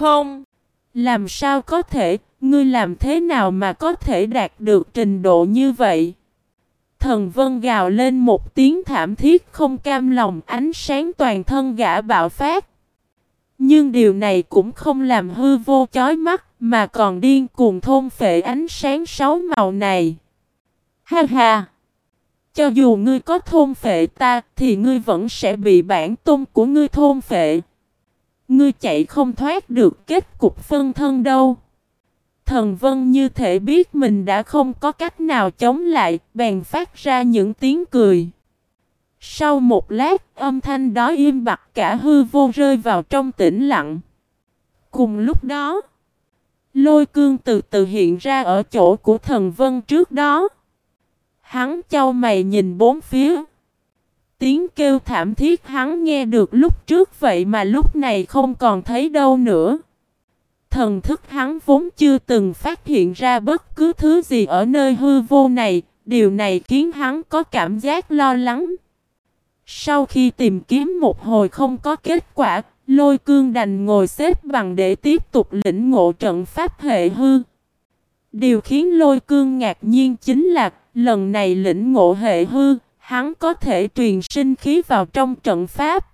Không, làm sao có thể, ngươi làm thế nào mà có thể đạt được trình độ như vậy? Thần vân gào lên một tiếng thảm thiết không cam lòng ánh sáng toàn thân gã bạo phát. Nhưng điều này cũng không làm hư vô chói mắt mà còn điên cuồng thôn phệ ánh sáng sáu màu này. Ha ha! Cho dù ngươi có thôn phệ ta thì ngươi vẫn sẽ bị bản tôn của ngươi thôn phệ. Ngươi chạy không thoát được kết cục phân thân đâu. Thần vân như thể biết mình đã không có cách nào chống lại, bèn phát ra những tiếng cười. Sau một lát, âm thanh đó im bặt cả hư vô rơi vào trong tĩnh lặng. Cùng lúc đó, lôi cương từ từ hiện ra ở chỗ của thần vân trước đó. Hắn châu mày nhìn bốn phía. Tiếng kêu thảm thiết hắn nghe được lúc trước vậy mà lúc này không còn thấy đâu nữa. Thần thức hắn vốn chưa từng phát hiện ra bất cứ thứ gì ở nơi hư vô này, điều này khiến hắn có cảm giác lo lắng. Sau khi tìm kiếm một hồi không có kết quả, lôi cương đành ngồi xếp bằng để tiếp tục lĩnh ngộ trận pháp hệ hư. Điều khiến lôi cương ngạc nhiên chính là lần này lĩnh ngộ hệ hư, hắn có thể truyền sinh khí vào trong trận pháp.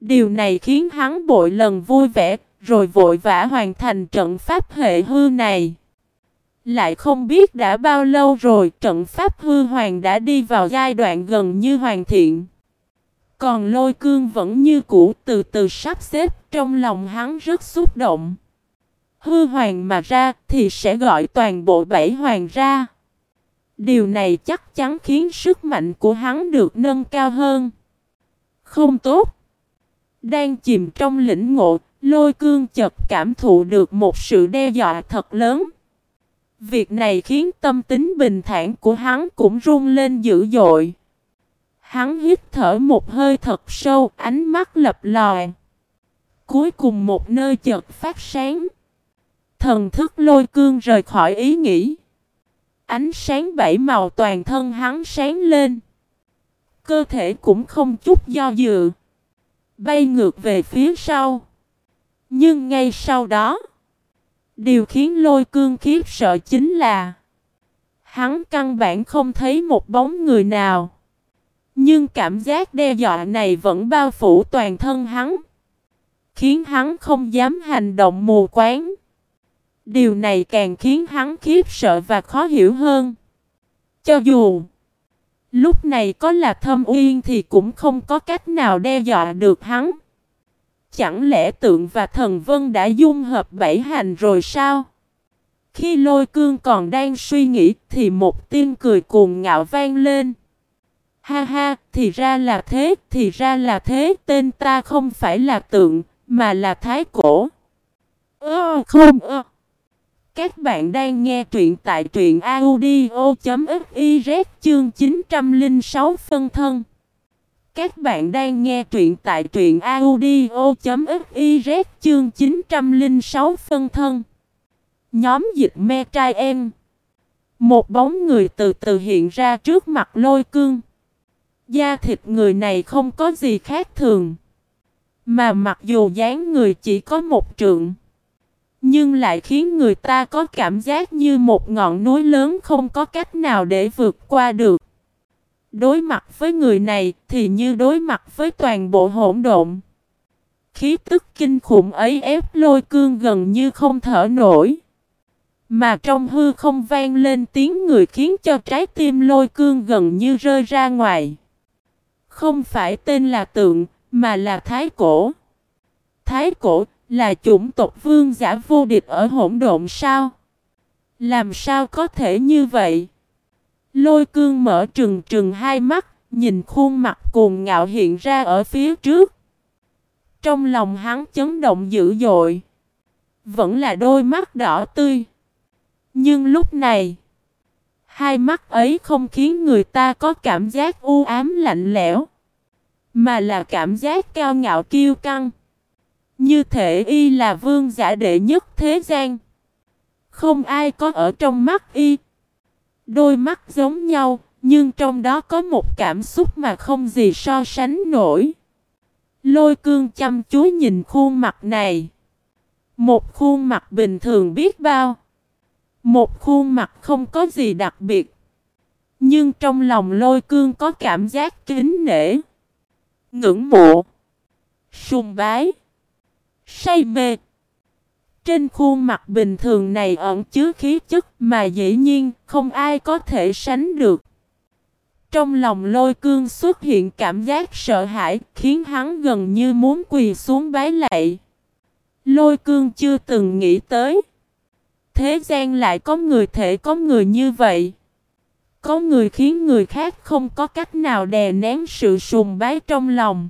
Điều này khiến hắn bội lần vui vẻ, rồi vội vã hoàn thành trận pháp hệ hư này. Lại không biết đã bao lâu rồi trận pháp hư hoàng đã đi vào giai đoạn gần như hoàn thiện. Còn lôi cương vẫn như cũ từ từ sắp xếp trong lòng hắn rất xúc động. Hư hoàng mà ra thì sẽ gọi toàn bộ bảy hoàng ra. Điều này chắc chắn khiến sức mạnh của hắn được nâng cao hơn. Không tốt. Đang chìm trong lĩnh ngộ, lôi cương chợt cảm thụ được một sự đe dọa thật lớn. Việc này khiến tâm tính bình thản của hắn cũng run lên dữ dội. Hắn hít thở một hơi thật sâu, ánh mắt lập lòi. Cuối cùng một nơi chợt phát sáng. Thần thức lôi cương rời khỏi ý nghĩ. Ánh sáng bảy màu toàn thân hắn sáng lên. Cơ thể cũng không chút do dự. Bay ngược về phía sau. Nhưng ngay sau đó. Điều khiến lôi cương khiếp sợ chính là. Hắn căn bản không thấy một bóng người nào. Nhưng cảm giác đe dọa này vẫn bao phủ toàn thân hắn. Khiến hắn không dám hành động mù quáng. Điều này càng khiến hắn khiếp sợ và khó hiểu hơn. Cho dù lúc này có là thâm uyên thì cũng không có cách nào đe dọa được hắn. Chẳng lẽ tượng và thần vân đã dung hợp bảy hành rồi sao? Khi lôi cương còn đang suy nghĩ thì một tiếng cười cuồng ngạo vang lên. Ha ha, thì ra là thế, thì ra là thế, tên ta không phải là tượng, mà là thái cổ. Ơ, không ơ. Các bạn đang nghe truyện tại truyện audio.fiz chương 906 phân thân. Các bạn đang nghe truyện tại truyện audio.fiz chương 906 phân thân. Nhóm dịch me trai em. Một bóng người từ từ hiện ra trước mặt lôi cương. Da thịt người này không có gì khác thường. Mà mặc dù dáng người chỉ có một trượng. Nhưng lại khiến người ta có cảm giác như một ngọn núi lớn không có cách nào để vượt qua được. Đối mặt với người này thì như đối mặt với toàn bộ hỗn độn. Khí tức kinh khủng ấy ép lôi cương gần như không thở nổi. Mà trong hư không vang lên tiếng người khiến cho trái tim lôi cương gần như rơi ra ngoài. Không phải tên là tượng, mà là thái cổ. Thái cổ là chủng tộc vương giả vô địch ở hỗn độn sao? Làm sao có thể như vậy? Lôi cương mở trừng trừng hai mắt, nhìn khuôn mặt cuồng ngạo hiện ra ở phía trước. Trong lòng hắn chấn động dữ dội. Vẫn là đôi mắt đỏ tươi. Nhưng lúc này, hai mắt ấy không khiến người ta có cảm giác u ám lạnh lẽo. Mà là cảm giác cao ngạo kiêu căng. Như thể y là vương giả đệ nhất thế gian. Không ai có ở trong mắt y. Đôi mắt giống nhau, nhưng trong đó có một cảm xúc mà không gì so sánh nổi. Lôi cương chăm chú nhìn khuôn mặt này. Một khuôn mặt bình thường biết bao. Một khuôn mặt không có gì đặc biệt. Nhưng trong lòng lôi cương có cảm giác kính nể. Ngưỡng mộ. Sùng bái. Say mê. Trên khuôn mặt bình thường này ẩn chứa khí chất mà dĩ nhiên không ai có thể sánh được. Trong lòng lôi cương xuất hiện cảm giác sợ hãi khiến hắn gần như muốn quỳ xuống bái lạy. Lôi cương chưa từng nghĩ tới. Thế gian lại có người thể có người như vậy. Có người khiến người khác không có cách nào đè nén sự sùng bái trong lòng.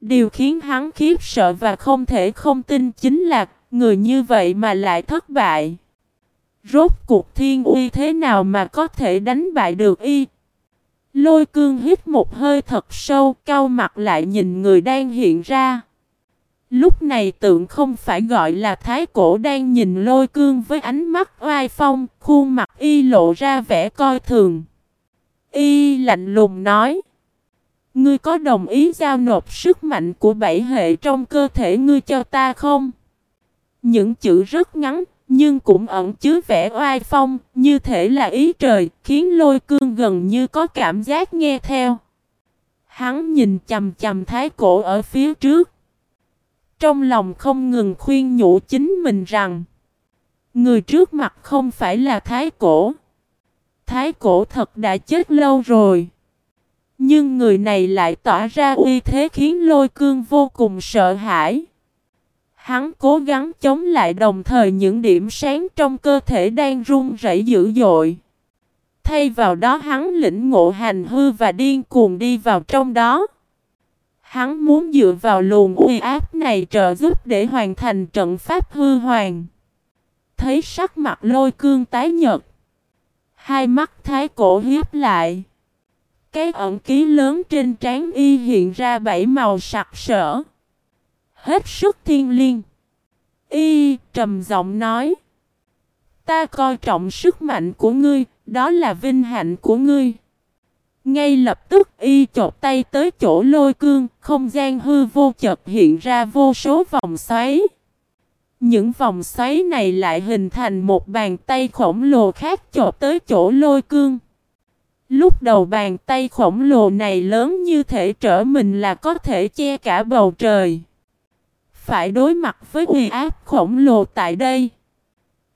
Điều khiến hắn khiếp sợ và không thể không tin chính là người như vậy mà lại thất bại. Rốt cuộc thiên uy thế nào mà có thể đánh bại được y? Lôi cương hít một hơi thật sâu, cau mặt lại nhìn người đang hiện ra. Lúc này tượng không phải gọi là thái cổ đang nhìn lôi cương với ánh mắt oai phong, khuôn mặt y lộ ra vẻ coi thường. Y lạnh lùng nói. Ngươi có đồng ý giao nộp sức mạnh của bảy hệ trong cơ thể ngươi cho ta không? Những chữ rất ngắn, nhưng cũng ẩn chứa vẻ oai phong, như thể là ý trời, khiến lôi cương gần như có cảm giác nghe theo. Hắn nhìn chầm chầm thái cổ ở phía trước. Trong lòng không ngừng khuyên nhủ chính mình rằng Người trước mặt không phải là thái cổ Thái cổ thật đã chết lâu rồi nhưng người này lại tỏa ra uy thế khiến lôi cương vô cùng sợ hãi Hắn cố gắng chống lại đồng thời những điểm sáng trong cơ thể đang run rẩy dữ dội Thay vào đó hắn lĩnh ngộ hành hư và điên cuồng đi vào trong đó Hắn muốn dựa vào luồng uy áp này trợ giúp để hoàn thành trận pháp hư hoàng. Thấy sắc mặt lôi cương tái nhật. Hai mắt thái cổ hiếp lại. Cái ẩn ký lớn trên trán y hiện ra bảy màu sặc sỡ. Hết sức thiên liêng. Y trầm giọng nói. Ta coi trọng sức mạnh của ngươi, đó là vinh hạnh của ngươi. Ngay lập tức y chột tay tới chỗ lôi cương, không gian hư vô chợt hiện ra vô số vòng xoáy. Những vòng xoáy này lại hình thành một bàn tay khổng lồ khác chột tới chỗ lôi cương. Lúc đầu bàn tay khổng lồ này lớn như thể trở mình là có thể che cả bầu trời. Phải đối mặt với uy áp khổng lồ tại đây.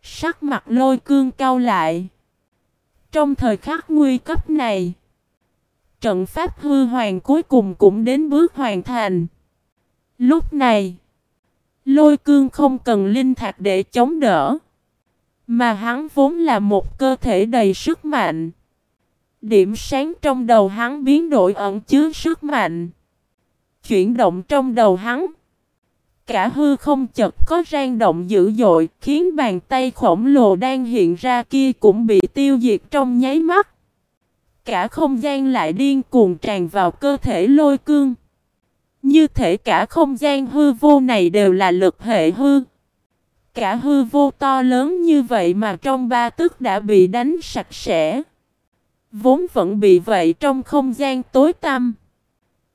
Sắc mặt lôi cương cau lại. Trong thời khắc nguy cấp này, trận pháp hư hoàng cuối cùng cũng đến bước hoàn thành. Lúc này, lôi cương không cần linh thạch để chống đỡ, mà hắn vốn là một cơ thể đầy sức mạnh. Điểm sáng trong đầu hắn biến đổi ẩn chứa sức mạnh. Chuyển động trong đầu hắn. Cả hư không chật có rang động dữ dội, khiến bàn tay khổng lồ đang hiện ra kia cũng bị tiêu diệt trong nháy mắt cả không gian lại điên cuồng tràn vào cơ thể lôi cương. Như thể cả không gian hư vô này đều là lực hệ hư. Cả hư vô to lớn như vậy mà trong ba tức đã bị đánh sạch sẽ. Vốn vẫn bị vậy trong không gian tối tăm.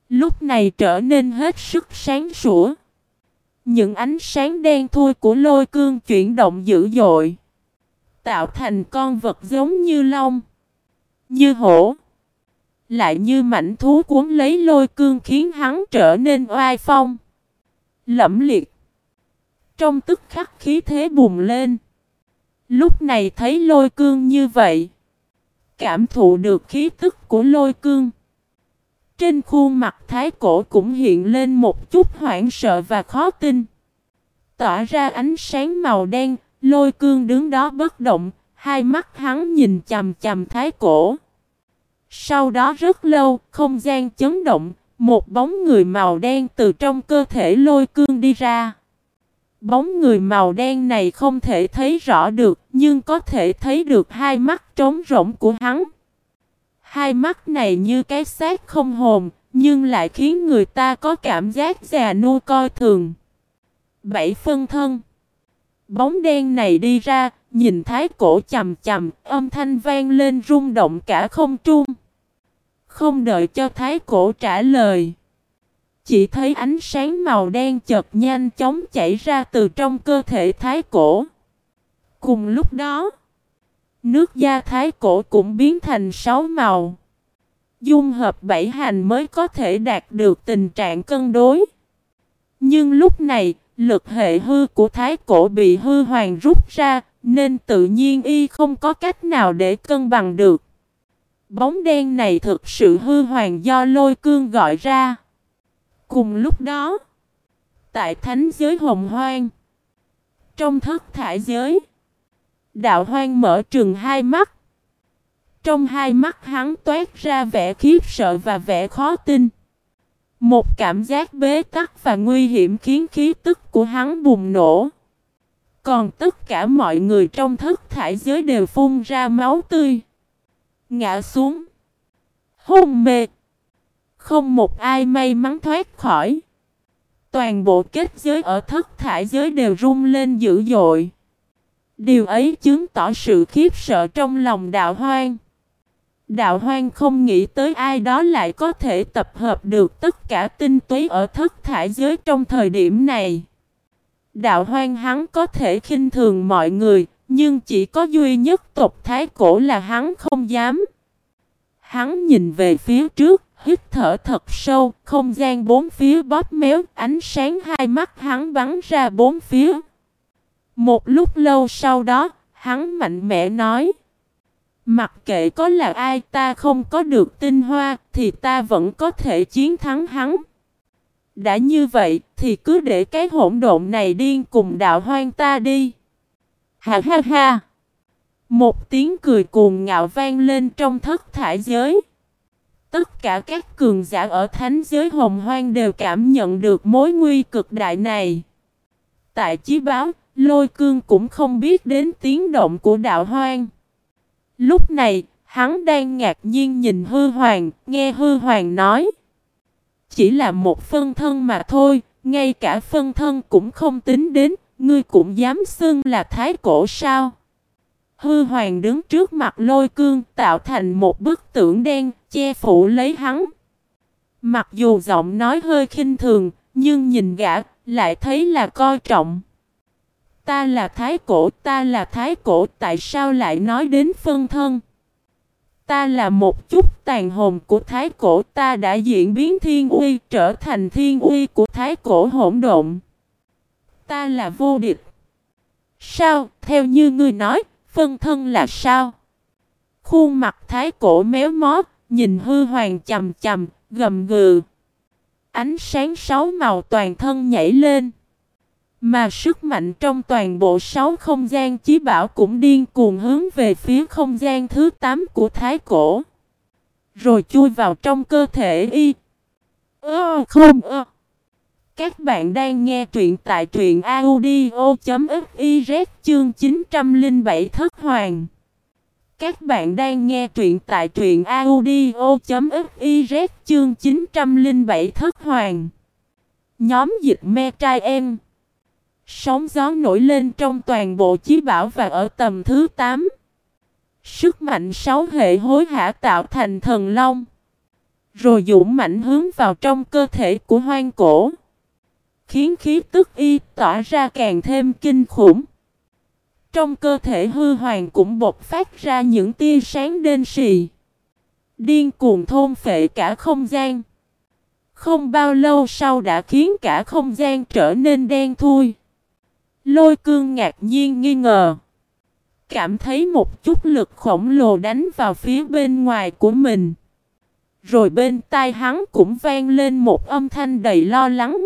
Lúc này trở nên hết sức sáng sủa. Những ánh sáng đen thui của lôi cương chuyển động dữ dội. Tạo thành con vật giống như long. Như hổ. Lại như mảnh thú cuốn lấy lôi cương khiến hắn trở nên oai phong. Lẫm liệt. Trong tức khắc khí thế bùng lên. Lúc này thấy lôi cương như vậy. Cảm thụ được khí tức của lôi cương. Trên khuôn mặt thái cổ cũng hiện lên một chút hoảng sợ và khó tin. Tỏa ra ánh sáng màu đen, lôi cương đứng đó bất động, Hai mắt hắn nhìn chầm chầm thái cổ. Sau đó rất lâu, không gian chấn động, một bóng người màu đen từ trong cơ thể lôi cương đi ra. Bóng người màu đen này không thể thấy rõ được, nhưng có thể thấy được hai mắt trống rỗng của hắn. Hai mắt này như cái xác không hồn, nhưng lại khiến người ta có cảm giác già nua coi thường. Bảy phân thân Bóng đen này đi ra, nhìn thái cổ chầm chầm, âm thanh vang lên rung động cả không trung. Không đợi cho thái cổ trả lời chỉ thấy ánh sáng màu đen chợt nhanh chóng chảy ra từ trong cơ thể thái cổ. Cùng lúc đó, nước da thái cổ cũng biến thành sáu màu. Dung hợp bảy hành mới có thể đạt được tình trạng cân đối. Nhưng lúc này, lực hệ hư của thái cổ bị hư hoàng rút ra, nên tự nhiên y không có cách nào để cân bằng được. Bóng đen này thực sự hư hoàng do lôi cương gọi ra. Cùng lúc đó, tại thánh giới hồng hoang, trong thất thải giới, đạo hoang mở trừng hai mắt. Trong hai mắt hắn toát ra vẻ khiếp sợ và vẻ khó tin. Một cảm giác bế tắc và nguy hiểm khiến khí tức của hắn bùng nổ. Còn tất cả mọi người trong thất thải giới đều phun ra máu tươi. Ngã xuống. Hôn mê. Không một ai may mắn thoát khỏi. Toàn bộ kết giới ở thất thải giới đều rung lên dữ dội. Điều ấy chứng tỏ sự khiếp sợ trong lòng đạo hoang. Đạo hoang không nghĩ tới ai đó lại có thể tập hợp được tất cả tinh túy ở thất thải giới trong thời điểm này. Đạo hoang hắn có thể khinh thường mọi người, nhưng chỉ có duy nhất tộc thái cổ là hắn không dám. Hắn nhìn về phía trước, hít thở thật sâu, không gian bốn phía bóp méo, ánh sáng hai mắt hắn bắn ra bốn phía. Một lúc lâu sau đó, hắn mạnh mẽ nói. Mặc kệ có là ai ta không có được tinh hoa, thì ta vẫn có thể chiến thắng hắn. Đã như vậy, thì cứ để cái hỗn độn này điên cùng đạo hoang ta đi. Ha ha ha! Một tiếng cười cuồng ngạo vang lên trong thất thải giới. Tất cả các cường giả ở thánh giới hồng hoang đều cảm nhận được mối nguy cực đại này. Tại chí báo, lôi cương cũng không biết đến tiếng động của đạo hoang. Lúc này, hắn đang ngạc nhiên nhìn hư hoàng, nghe hư hoàng nói. Chỉ là một phân thân mà thôi, ngay cả phân thân cũng không tính đến, ngươi cũng dám xưng là thái cổ sao? Hư hoàng đứng trước mặt lôi cương tạo thành một bức tượng đen, che phủ lấy hắn. Mặc dù giọng nói hơi khinh thường, nhưng nhìn gã, lại thấy là coi trọng. Ta là thái cổ, ta là thái cổ, tại sao lại nói đến phân thân? Ta là một chút tàn hồn của thái cổ, ta đã diễn biến thiên uy trở thành thiên uy của thái cổ hỗn độn. Ta là vô địch. Sao, theo như ngươi nói, phân thân là sao? Khuôn mặt thái cổ méo mó, nhìn hư hoàng chầm chầm, gầm gừ. Ánh sáng sáu màu toàn thân nhảy lên. Mà sức mạnh trong toàn bộ sáu không gian chí bảo cũng điên cuồng hướng về phía không gian thứ 8 của thái cổ. Rồi chui vào trong cơ thể y. Ơ không ơ. Các bạn đang nghe truyện tại truyện audio.fiz chương 907 thất hoàng. Các bạn đang nghe truyện tại truyện audio.fiz chương 907 thất hoàng. Nhóm dịch me trai em. Sóng gió nổi lên trong toàn bộ chí bảo và ở tầm thứ 8. Sức mạnh sáu hệ hối hả tạo thành thần long. Rồi dũng mạnh hướng vào trong cơ thể của hoang cổ. Khiến khí tức y tỏa ra càng thêm kinh khủng. Trong cơ thể hư hoàng cũng bộc phát ra những tia sáng đen sì Điên cuồng thôn phệ cả không gian. Không bao lâu sau đã khiến cả không gian trở nên đen thui. Lôi cương ngạc nhiên nghi ngờ. Cảm thấy một chút lực khổng lồ đánh vào phía bên ngoài của mình. Rồi bên tai hắn cũng vang lên một âm thanh đầy lo lắng.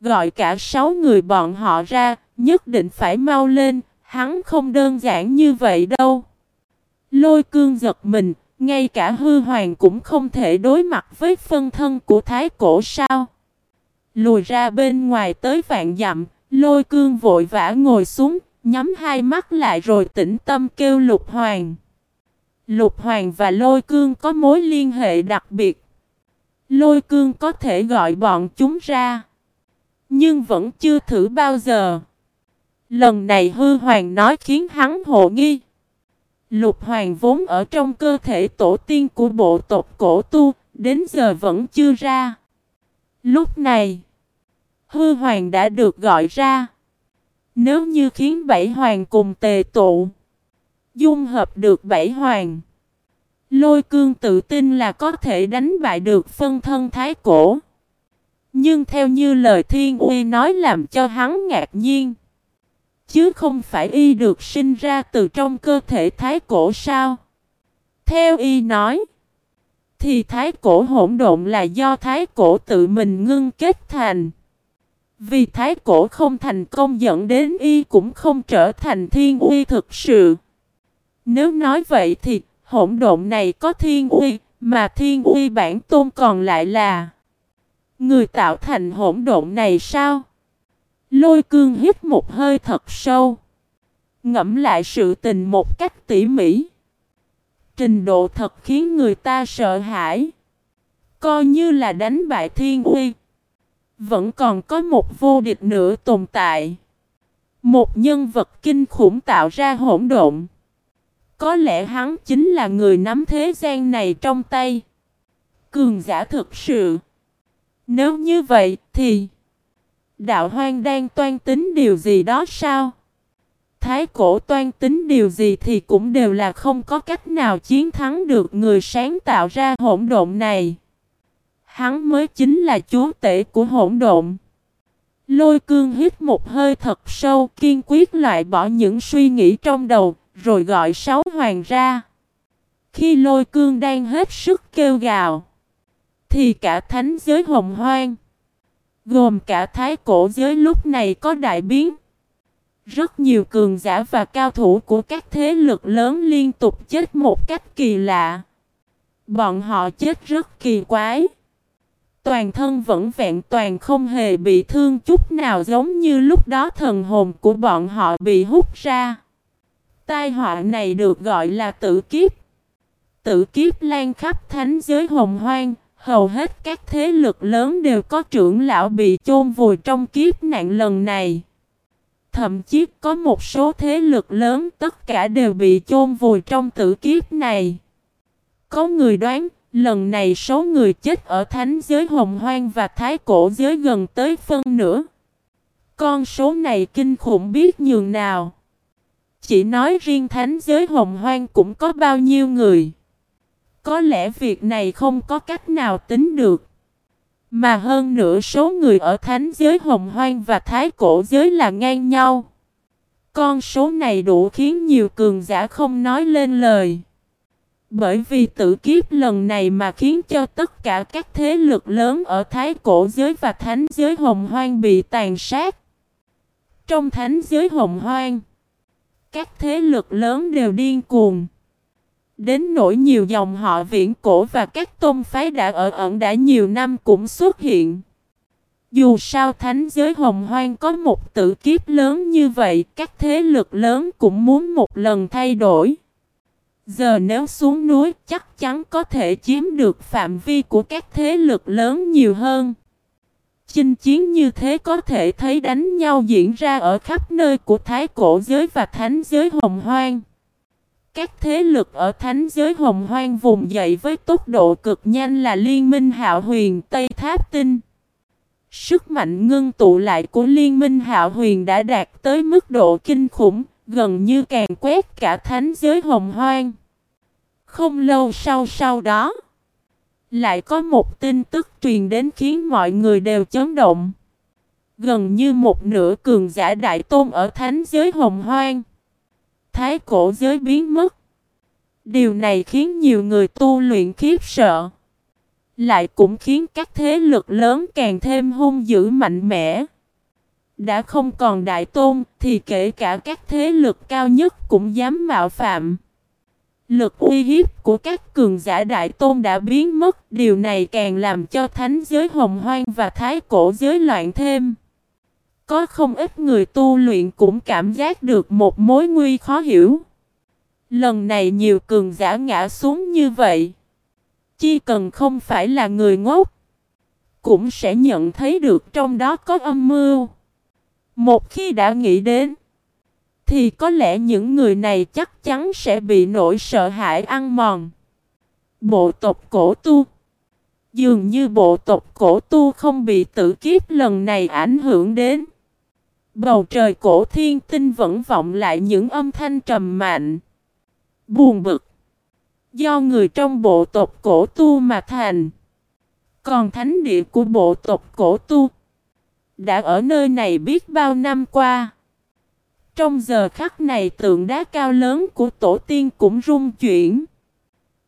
Gọi cả sáu người bọn họ ra, nhất định phải mau lên, hắn không đơn giản như vậy đâu. Lôi cương giật mình, ngay cả hư hoàng cũng không thể đối mặt với phân thân của thái cổ sao. Lùi ra bên ngoài tới vạn dặm, Lôi cương vội vã ngồi xuống, nhắm hai mắt lại rồi tĩnh tâm kêu lục hoàng. Lục hoàng và lôi cương có mối liên hệ đặc biệt. Lôi cương có thể gọi bọn chúng ra. Nhưng vẫn chưa thử bao giờ. Lần này hư hoàng nói khiến hắn hộ nghi. Lục hoàng vốn ở trong cơ thể tổ tiên của bộ tộc cổ tu, đến giờ vẫn chưa ra. Lúc này, hư hoàng đã được gọi ra. Nếu như khiến bảy hoàng cùng tề tụ, dung hợp được bảy hoàng, lôi cương tự tin là có thể đánh bại được phân thân thái cổ. Nhưng theo như lời thiên uy nói làm cho hắn ngạc nhiên. Chứ không phải y được sinh ra từ trong cơ thể thái cổ sao? Theo y nói, thì thái cổ hỗn độn là do thái cổ tự mình ngưng kết thành. Vì thái cổ không thành công dẫn đến y cũng không trở thành thiên uy thực sự. Nếu nói vậy thì hỗn độn này có thiên uy, mà thiên uy bản tôn còn lại là người tạo thành hỗn độn này sao? Lôi cương hít một hơi thật sâu. Ngẫm lại sự tình một cách tỉ mỉ. Trình độ thật khiến người ta sợ hãi. Coi như là đánh bại thiên uy. Vẫn còn có một vô địch nữa tồn tại. Một nhân vật kinh khủng tạo ra hỗn độn. Có lẽ hắn chính là người nắm thế gian này trong tay. Cường giả thực sự. Nếu như vậy thì... Đạo hoang đang toan tính điều gì đó sao? Thái cổ toan tính điều gì thì cũng đều là không có cách nào chiến thắng được người sáng tạo ra hỗn độn này. Hắn mới chính là chúa tể của hỗn độn. Lôi cương hít một hơi thật sâu, kiên quyết loại bỏ những suy nghĩ trong đầu, rồi gọi sáu hoàng ra. Khi lôi cương đang hết sức kêu gào, thì cả thánh giới hồng hoang Gồm cả thái cổ giới lúc này có đại biến. Rất nhiều cường giả và cao thủ của các thế lực lớn liên tục chết một cách kỳ lạ. Bọn họ chết rất kỳ quái. Toàn thân vẫn vẹn toàn không hề bị thương chút nào giống như lúc đó thần hồn của bọn họ bị hút ra. Tai họa này được gọi là tử kiếp. Tử kiếp lan khắp thánh giới hồng hoang, Hầu hết các thế lực lớn đều có trưởng lão bị chôn vùi trong kiếp nạn lần này. Thậm chí có một số thế lực lớn tất cả đều bị chôn vùi trong tử kiếp này. Có người đoán, lần này số người chết ở thánh giới hồng hoang và thái cổ giới gần tới phân nửa. Con số này kinh khủng biết nhường nào. Chỉ nói riêng thánh giới hồng hoang cũng có bao nhiêu người. Có lẽ việc này không có cách nào tính được. Mà hơn nữa số người ở thánh giới hồng hoang và thái cổ giới là ngang nhau. Con số này đủ khiến nhiều cường giả không nói lên lời. Bởi vì tử kiếp lần này mà khiến cho tất cả các thế lực lớn ở thái cổ giới và thánh giới hồng hoang bị tàn sát. Trong thánh giới hồng hoang, các thế lực lớn đều điên cuồng. Đến nỗi nhiều dòng họ viễn cổ và các tôn phái đã ở ẩn đã nhiều năm cũng xuất hiện. Dù sao thánh giới hồng hoang có một tử kiếp lớn như vậy, các thế lực lớn cũng muốn một lần thay đổi. Giờ nếu xuống núi chắc chắn có thể chiếm được phạm vi của các thế lực lớn nhiều hơn. Chinh chiến như thế có thể thấy đánh nhau diễn ra ở khắp nơi của thái cổ giới và thánh giới hồng hoang. Các thế lực ở thánh giới hồng hoang vùng dậy với tốc độ cực nhanh là Liên minh Hạo Huyền Tây Tháp Tinh. Sức mạnh ngưng tụ lại của Liên minh Hạo Huyền đã đạt tới mức độ kinh khủng, gần như càng quét cả thánh giới hồng hoang. Không lâu sau sau đó, lại có một tin tức truyền đến khiến mọi người đều chấn động. Gần như một nửa cường giả đại tôn ở thánh giới hồng hoang thái cổ giới biến mất. Điều này khiến nhiều người tu luyện khiếp sợ. Lại cũng khiến các thế lực lớn càng thêm hung dữ mạnh mẽ. Đã không còn đại tôn thì kể cả các thế lực cao nhất cũng dám mạo phạm. Lực uy hiếp của các cường giả đại tôn đã biến mất, điều này càng làm cho thánh giới hồng hoang và thái cổ giới loạn thêm. Có không ít người tu luyện cũng cảm giác được một mối nguy khó hiểu. Lần này nhiều cường giả ngã xuống như vậy. Chỉ cần không phải là người ngốc. Cũng sẽ nhận thấy được trong đó có âm mưu. Một khi đã nghĩ đến. Thì có lẽ những người này chắc chắn sẽ bị nỗi sợ hãi ăn mòn. Bộ tộc cổ tu. Dường như bộ tộc cổ tu không bị tử kiếp lần này ảnh hưởng đến. Bầu trời cổ thiên tinh vẫn vọng lại những âm thanh trầm mạnh. Buồn bực. Do người trong bộ tộc cổ tu mà thành. Còn thánh địa của bộ tộc cổ tu. Đã ở nơi này biết bao năm qua. Trong giờ khắc này tượng đá cao lớn của tổ tiên cũng rung chuyển.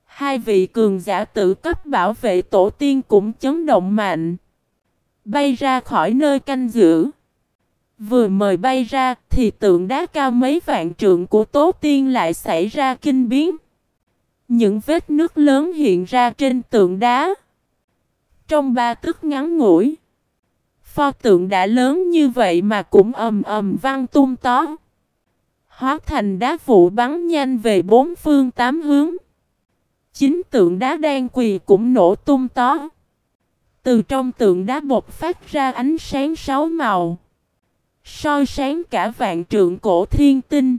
Hai vị cường giả tự cấp bảo vệ tổ tiên cũng chấn động mạnh. Bay ra khỏi nơi canh giữ. Vừa mời bay ra thì tượng đá cao mấy vạn trượng của Tố Tiên lại xảy ra kinh biến. Những vết nước lớn hiện ra trên tượng đá. Trong ba tức ngắn ngủi. Pho tượng đã lớn như vậy mà cũng ầm ầm văng tung tó. Hóa thành đá vụ bắn nhanh về bốn phương tám hướng. Chính tượng đá đang quỳ cũng nổ tung tó. Từ trong tượng đá bột phát ra ánh sáng sáu màu soi sáng cả vạn trượng cổ thiên tinh.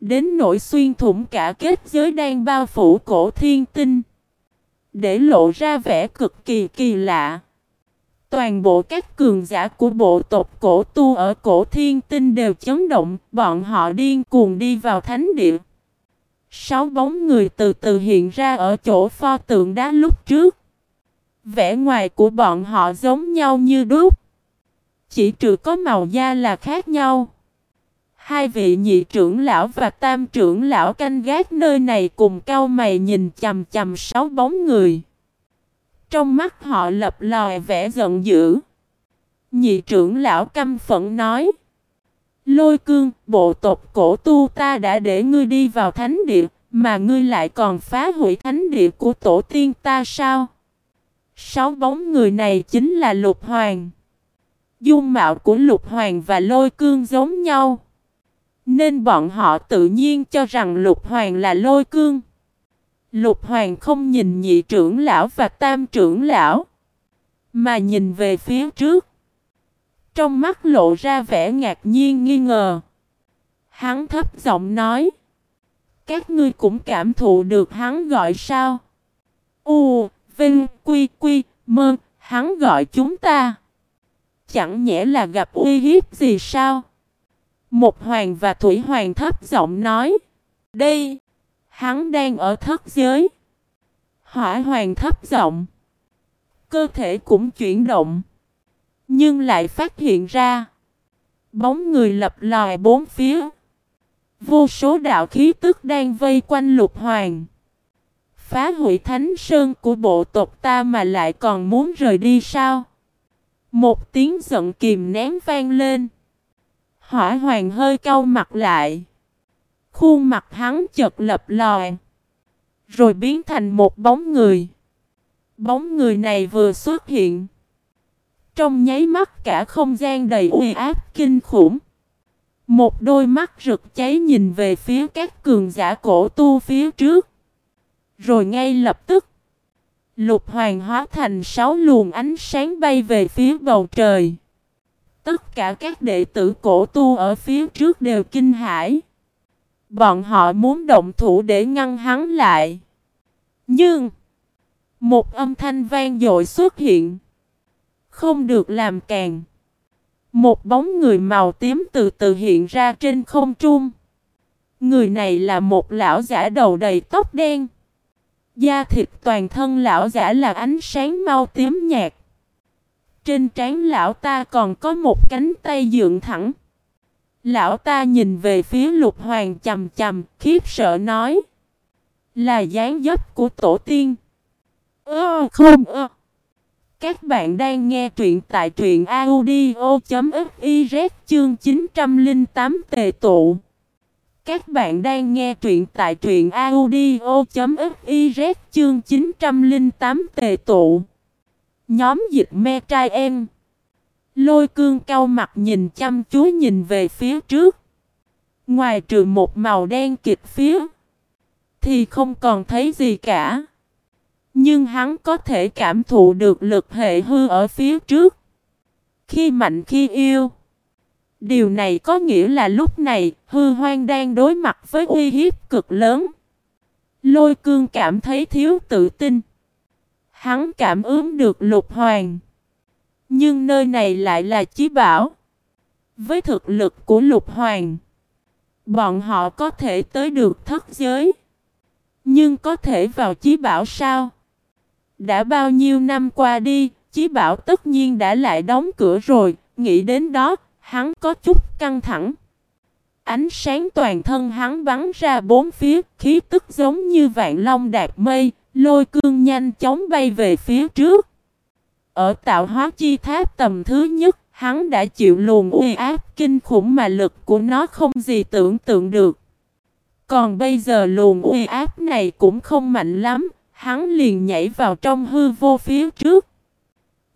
Đến nỗi xuyên thủng cả kết giới đang bao phủ cổ thiên tinh. Để lộ ra vẻ cực kỳ kỳ lạ. Toàn bộ các cường giả của bộ tộc cổ tu ở cổ thiên tinh đều chấn động, bọn họ điên cuồng đi vào thánh địa. Sáu bóng người từ từ hiện ra ở chỗ pho tượng đá lúc trước. Vẻ ngoài của bọn họ giống nhau như đúc. Chỉ trừ có màu da là khác nhau. Hai vị nhị trưởng lão và tam trưởng lão canh gác nơi này cùng cao mày nhìn chầm chầm sáu bóng người. Trong mắt họ lập lòi vẻ giận dữ. Nhị trưởng lão căm phẫn nói. Lôi cương, bộ tộc cổ tu ta đã để ngươi đi vào thánh địa, mà ngươi lại còn phá hủy thánh địa của tổ tiên ta sao? Sáu bóng người này chính là lục hoàng. Dung mạo của lục hoàng và lôi cương giống nhau. Nên bọn họ tự nhiên cho rằng lục hoàng là lôi cương. Lục hoàng không nhìn nhị trưởng lão và tam trưởng lão. Mà nhìn về phía trước. Trong mắt lộ ra vẻ ngạc nhiên nghi ngờ. Hắn thấp giọng nói. Các ngươi cũng cảm thụ được hắn gọi sao? U, Vinh, Quy, Quy, Mơn, hắn gọi chúng ta chẳng nhẽ là gặp uy hiếp gì sao? Một hoàng và thủy hoàng thấp giọng nói. Đây, hắn đang ở thất giới. Hỏa hoàng thấp giọng. Cơ thể cũng chuyển động. Nhưng lại phát hiện ra. Bóng người lập lòi bốn phía. Vô số đạo khí tức đang vây quanh lục hoàng. Phá hủy thánh sơn của bộ tộc ta mà lại còn muốn rời đi sao? Một tiếng giận kìm nén vang lên. Hỏa hoàng hơi cau mặt lại. Khuôn mặt hắn chợt lập lòi. Rồi biến thành một bóng người. Bóng người này vừa xuất hiện. Trong nháy mắt cả không gian đầy uy áp kinh khủng. Một đôi mắt rực cháy nhìn về phía các cường giả cổ tu phía trước. Rồi ngay lập tức. Lục hoàng hóa thành sáu luồng ánh sáng bay về phía bầu trời. Tất cả các đệ tử cổ tu ở phía trước đều kinh hãi. Bọn họ muốn động thủ để ngăn hắn lại. Nhưng, một âm thanh vang dội xuất hiện. Không được làm càng. Một bóng người màu tím từ từ hiện ra trên không trung. Người này là một lão giả đầu đầy tóc đen. Da thịt toàn thân lão giả là ánh sáng mau tím nhạt. Trên trán lão ta còn có một cánh tay dựng thẳng. Lão ta nhìn về phía lục hoàng chầm chầm, khiếp sợ nói. Là dáng dấp của tổ tiên. Ơ không ơ. Các bạn đang nghe truyện tại truyện audio.fiz chương 908 tề tụ. Các bạn đang nghe truyện tại truyện audio.fiz chương 908 tề tụ. Nhóm dịch me trai em. Lôi cương cao mặt nhìn chăm chú nhìn về phía trước. Ngoài trừ một màu đen kịch phía. Thì không còn thấy gì cả. Nhưng hắn có thể cảm thụ được lực hệ hư ở phía trước. Khi mạnh khi yêu. Điều này có nghĩa là lúc này hư hoang đang đối mặt với uy hiếp cực lớn. Lôi cương cảm thấy thiếu tự tin. hắn cảm ứng được lục hoàng. Nhưng nơi này lại là chí bảo. Với thực lực của lục hoàng, bọn họ có thể tới được thất giới. Nhưng có thể vào chí bảo sao? Đã bao nhiêu năm qua đi, chí bảo tất nhiên đã lại đóng cửa rồi, nghĩ đến đó, hắn có chút căng thẳng. Ánh sáng toàn thân hắn bắn ra bốn phía, khí tức giống như vạn long đạt mây, lôi cương nhanh chóng bay về phía trước. Ở tạo hóa chi tháp tầm thứ nhất, hắn đã chịu luồng uy áp kinh khủng mà lực của nó không gì tưởng tượng được. Còn bây giờ luồng uy áp này cũng không mạnh lắm, hắn liền nhảy vào trong hư vô phía trước.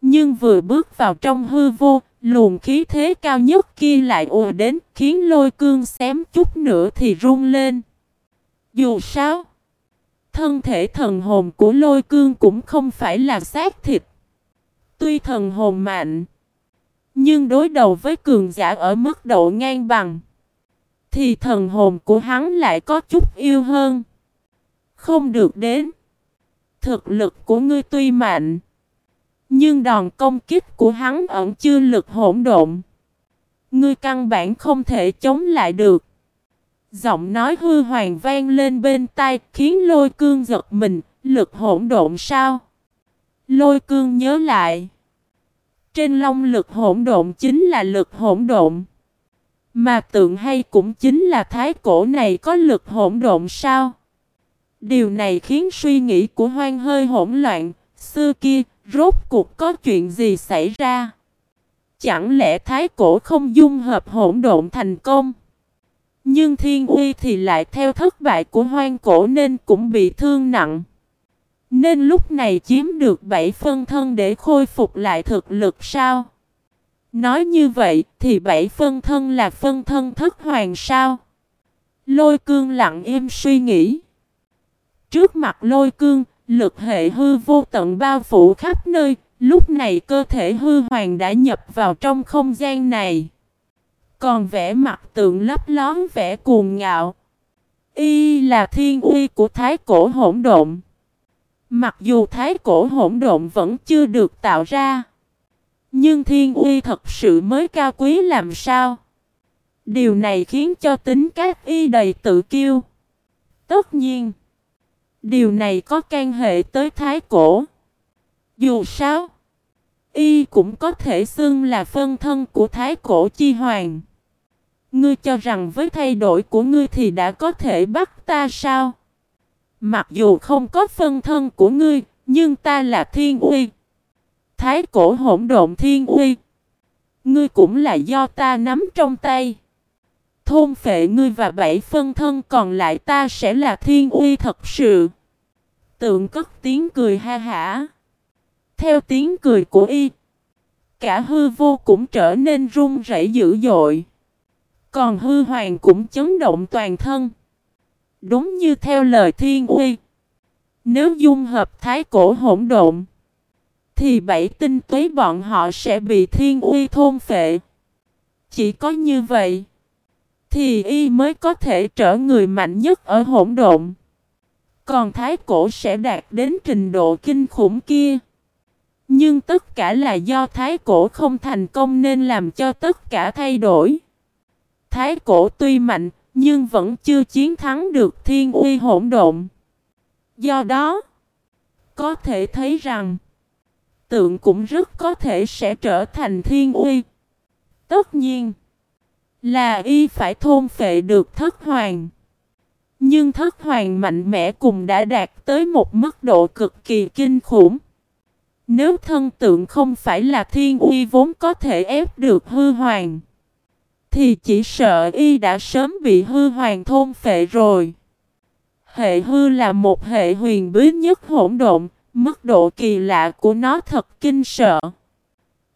Nhưng vừa bước vào trong hư vô, luồng khí thế cao nhất kia lại ùa đến, khiến lôi cương xém chút nữa thì run lên. Dù sao, thân thể thần hồn của lôi cương cũng không phải là xác thịt. Tuy thần hồn mạnh, nhưng đối đầu với cường giả ở mức độ ngang bằng, thì thần hồn của hắn lại có chút yêu hơn. Không được đến. Thực lực của ngươi tuy mạnh, nhưng đòn công kích của hắn ẩn chưa lực hỗn độn. Ngươi căn bản không thể chống lại được. Giọng nói hư hoàng vang lên bên tai khiến lôi cương giật mình, lực hỗn độn sao? Lôi cương nhớ lại. Trên long lực hỗn độn chính là lực hỗn độn. Mà tượng hay cũng chính là thái cổ này có lực hỗn độn sao? Điều này khiến suy nghĩ của hoang hơi hỗn loạn. Xưa kia, rốt cuộc có chuyện gì xảy ra? Chẳng lẽ thái cổ không dung hợp hỗn độn thành công? Nhưng thiên uy thì lại theo thất bại của hoang cổ nên cũng bị thương nặng. Nên lúc này chiếm được bảy phân thân để khôi phục lại thực lực sao? Nói như vậy thì bảy phân thân là phân thân thất hoàng sao? Lôi cương lặng im suy nghĩ. Trước mặt lôi cương, lực hệ hư vô tận bao phủ khắp nơi, lúc này cơ thể hư hoàng đã nhập vào trong không gian này. Còn vẻ mặt tượng lấp lón vẻ cuồng ngạo. Y là thiên uy của thái cổ hỗn độn. Mặc dù thái cổ hỗn độn vẫn chưa được tạo ra. Nhưng thiên uy thật sự mới cao quý làm sao? Điều này khiến cho tính các y đầy tự kiêu. Tất nhiên, điều này có can hệ tới thái cổ. Dù sao, y cũng có thể xưng là phân thân của thái cổ chi hoàng. Ngươi cho rằng với thay đổi của ngươi thì đã có thể bắt ta sao? Mặc dù không có phân thân của ngươi, nhưng ta là thiên uy. Thái cổ hỗn độn thiên uy. Ngươi cũng là do ta nắm trong tay. Thôn phệ ngươi và bảy phân thân còn lại ta sẽ là thiên uy thật sự. Tượng cất tiếng cười ha hả. Theo tiếng cười của y, cả hư vô cũng trở nên run rẩy dữ dội. Còn hư hoàng cũng chấn động toàn thân. Đúng như theo lời thiên uy. Nếu dung hợp thái cổ hỗn độn thì bảy tinh túy bọn họ sẽ bị thiên uy thôn phệ. Chỉ có như vậy, thì y mới có thể trở người mạnh nhất ở hỗn độn. Còn thái cổ sẽ đạt đến trình độ kinh khủng kia. Nhưng tất cả là do thái cổ không thành công nên làm cho tất cả thay đổi. Thái cổ tuy mạnh, nhưng vẫn chưa chiến thắng được thiên uy hỗn độn. Do đó, có thể thấy rằng, tượng cũng rất có thể sẽ trở thành thiên uy. Tất nhiên là y phải thôn phệ được thất hoàng. Nhưng thất hoàng mạnh mẽ cùng đã đạt tới một mức độ cực kỳ kinh khủng. Nếu thân tượng không phải là thiên uy vốn có thể ép được hư hoàng, thì chỉ sợ y đã sớm bị hư hoàng thôn phệ rồi. Hệ hư là một hệ huyền bí nhất hỗn độn, Mức độ kỳ lạ của nó thật kinh sợ.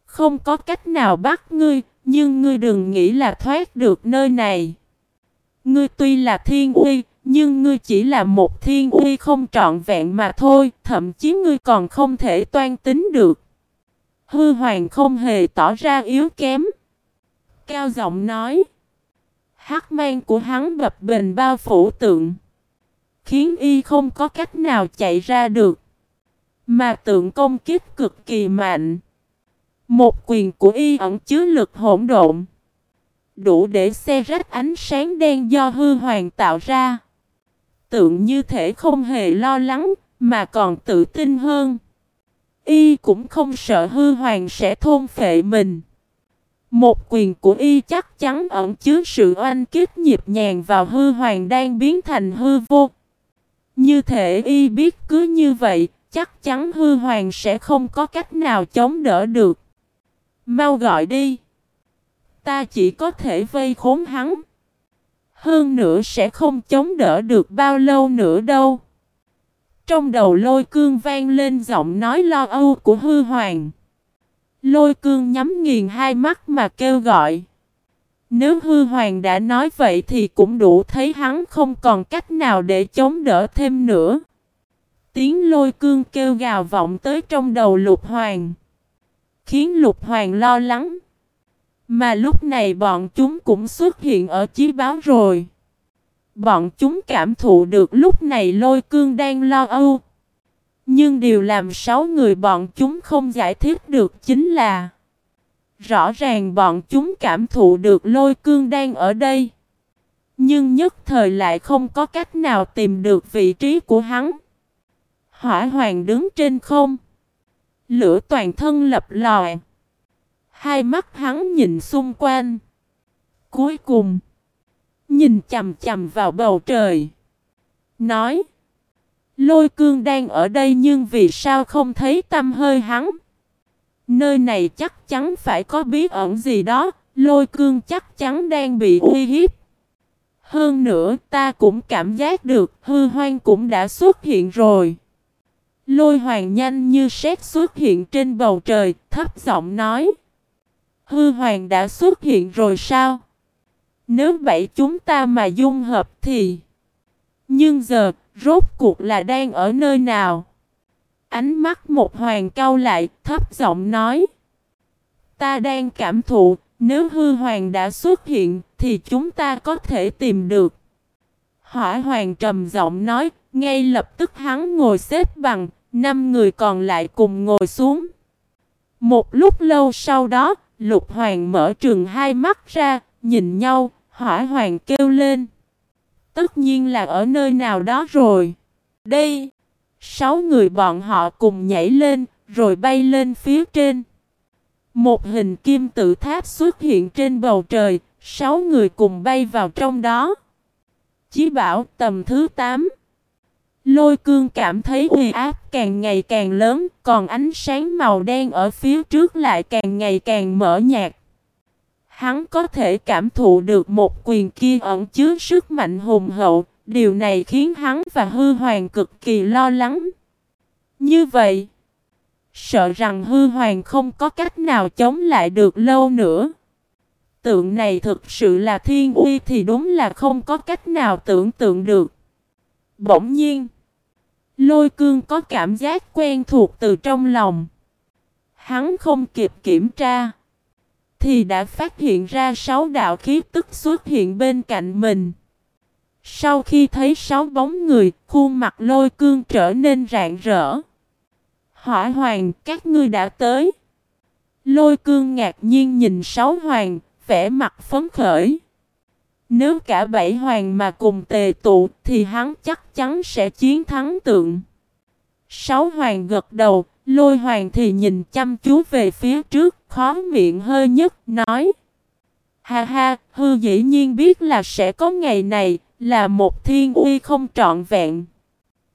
Không có cách nào bắt ngươi, nhưng ngươi đừng nghĩ là thoát được nơi này. Ngươi tuy là thiên uy, nhưng ngươi chỉ là một thiên uy không trọn vẹn mà thôi, thậm chí ngươi còn không thể toan tính được. Hư hoàng không hề tỏ ra yếu kém. Cao giọng nói. Hát mang của hắn bập bình bao phủ tượng. Khiến y không có cách nào chạy ra được. Mà tượng công kích cực kỳ mạnh. Một quyền của y ẩn chứa lực hỗn độn. Đủ để xe rách ánh sáng đen do hư hoàng tạo ra. Tượng như thể không hề lo lắng, mà còn tự tin hơn. Y cũng không sợ hư hoàng sẽ thôn phệ mình. Một quyền của y chắc chắn ẩn chứa sự oanh kích nhịp nhàng vào hư hoàng đang biến thành hư vô. Như thể y biết cứ như vậy, chắc chắn hư hoàng sẽ không có cách nào chống đỡ được. Mau gọi đi. Ta chỉ có thể vây khốn hắn. Hơn nữa sẽ không chống đỡ được bao lâu nữa đâu. Trong đầu lôi cương vang lên giọng nói lo âu của hư hoàng. Lôi cương nhắm nghiền hai mắt mà kêu gọi. Nếu hư hoàng đã nói vậy thì cũng đủ thấy hắn không còn cách nào để chống đỡ thêm nữa. Tiếng lôi cương kêu gào vọng tới trong đầu lục hoàng. Khiến lục hoàng lo lắng. Mà lúc này bọn chúng cũng xuất hiện ở chí báo rồi. Bọn chúng cảm thụ được lúc này lôi cương đang lo âu. Nhưng điều làm sáu người bọn chúng không giải thích được chính là Rõ ràng bọn chúng cảm thụ được lôi cương đang ở đây Nhưng nhất thời lại không có cách nào tìm được vị trí của hắn Hỏa hoàng đứng trên không Lửa toàn thân lập lòi Hai mắt hắn nhìn xung quanh Cuối cùng Nhìn chầm chầm vào bầu trời Nói Lôi cương đang ở đây nhưng vì sao không thấy tâm hơi hắn? Nơi này chắc chắn phải có bí ẩn gì đó, lôi cương chắc chắn đang bị uy hiếp. Hơn nữa ta cũng cảm giác được hư hoang cũng đã xuất hiện rồi. Lôi hoàng nhanh như sét xuất hiện trên bầu trời, thấp giọng nói. Hư hoàng đã xuất hiện rồi sao? Nếu vậy chúng ta mà dung hợp thì... Nhưng giờ, Rốt cuộc là đang ở nơi nào? Ánh mắt một hoàng cau lại, thấp giọng nói. Ta đang cảm thụ, nếu hư hoàng đã xuất hiện, thì chúng ta có thể tìm được. Hỏa hoàng trầm giọng nói, ngay lập tức hắn ngồi xếp bằng, năm người còn lại cùng ngồi xuống. Một lúc lâu sau đó, lục hoàng mở trường hai mắt ra, nhìn nhau, hỏa hoàng kêu lên. Tất nhiên là ở nơi nào đó rồi. Đây. Sáu người bọn họ cùng nhảy lên, rồi bay lên phía trên. Một hình kim tự tháp xuất hiện trên bầu trời, sáu người cùng bay vào trong đó. Chí bảo tầm thứ 8 Lôi cương cảm thấy uy áp càng ngày càng lớn, còn ánh sáng màu đen ở phía trước lại càng ngày càng mở nhạt. Hắn có thể cảm thụ được một quyền kia ẩn chứa sức mạnh hùng hậu, điều này khiến hắn và hư hoàng cực kỳ lo lắng. Như vậy, sợ rằng hư hoàng không có cách nào chống lại được lâu nữa. Tượng này thực sự là thiên uy thì đúng là không có cách nào tưởng tượng được. Bỗng nhiên, lôi cương có cảm giác quen thuộc từ trong lòng. Hắn không kịp kiểm tra thì đã phát hiện ra sáu đạo khí tức xuất hiện bên cạnh mình. Sau khi thấy sáu bóng người, khuôn mặt lôi cương trở nên rạng rỡ. Hỏa hoàng, các ngươi đã tới. Lôi cương ngạc nhiên nhìn sáu hoàng, vẻ mặt phấn khởi. Nếu cả bảy hoàng mà cùng tề tụ thì hắn chắc chắn sẽ chiến thắng tượng. Sáu hoàng gật đầu, Lôi hoàng thì nhìn chăm chú về phía trước, khó miệng hơi nhức, nói. Ha ha, hư dĩ nhiên biết là sẽ có ngày này, là một thiên uy không trọn vẹn.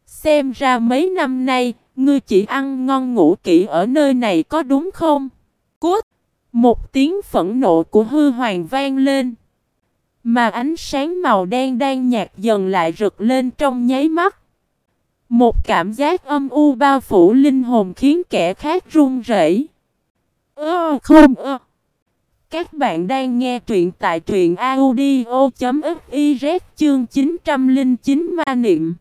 Xem ra mấy năm nay, ngươi chỉ ăn ngon ngủ kỹ ở nơi này có đúng không? Cút! Một tiếng phẫn nộ của hư hoàng vang lên. Mà ánh sáng màu đen đang nhạt dần lại rực lên trong nháy mắt. Một cảm giác âm u bao phủ linh hồn khiến kẻ khác run rẩy. Ơ, không ơ. Các bạn đang nghe truyện tại truyện audio.fiz chương 909 ma niệm.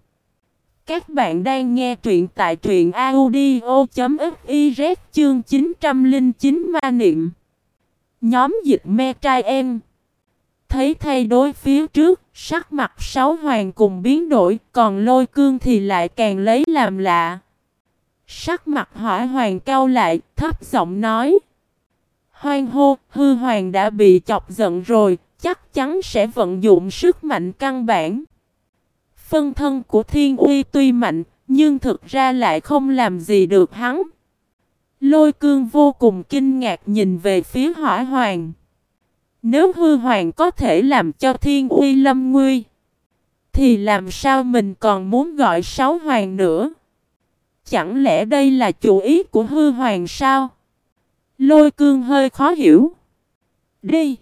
Các bạn đang nghe truyện tại truyện audio.fiz chương 909 ma niệm. Nhóm dịch me trai em. Thấy thay đối phía trước, sắc mặt sáu hoàng cùng biến đổi, còn lôi cương thì lại càng lấy làm lạ. Sắc mặt hỏa hoàng cao lại, thấp giọng nói. Hoang hô, hư hoàng đã bị chọc giận rồi, chắc chắn sẽ vận dụng sức mạnh căn bản. Phân thân của thiên uy tuy mạnh, nhưng thực ra lại không làm gì được hắn. Lôi cương vô cùng kinh ngạc nhìn về phía hỏa hoàng. Nếu hư hoàng có thể làm cho thiên uy lâm nguy, thì làm sao mình còn muốn gọi sáu hoàng nữa? Chẳng lẽ đây là chủ ý của hư hoàng sao? Lôi cương hơi khó hiểu. Đi!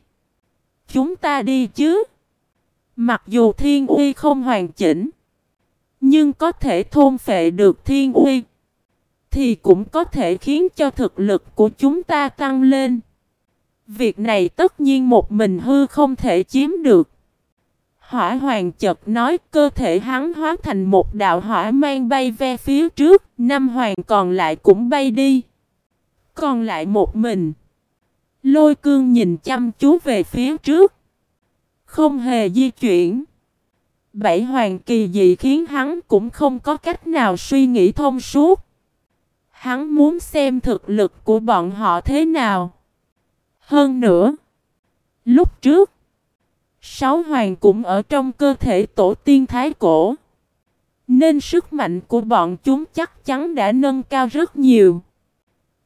Chúng ta đi chứ! Mặc dù thiên uy không hoàn chỉnh, nhưng có thể thôn phệ được thiên uy, thì cũng có thể khiến cho thực lực của chúng ta tăng lên. Việc này tất nhiên một mình hư không thể chiếm được. Hỏa hoàng chợt nói cơ thể hắn hóa thành một đạo hỏa mang bay ve phía trước, năm hoàng còn lại cũng bay đi. Còn lại một mình. Lôi cương nhìn chăm chú về phía trước. Không hề di chuyển. Bảy hoàng kỳ dị khiến hắn cũng không có cách nào suy nghĩ thông suốt. Hắn muốn xem thực lực của bọn họ thế nào. Hơn nữa, lúc trước, sáu hoàng cũng ở trong cơ thể tổ tiên thái cổ. Nên sức mạnh của bọn chúng chắc chắn đã nâng cao rất nhiều.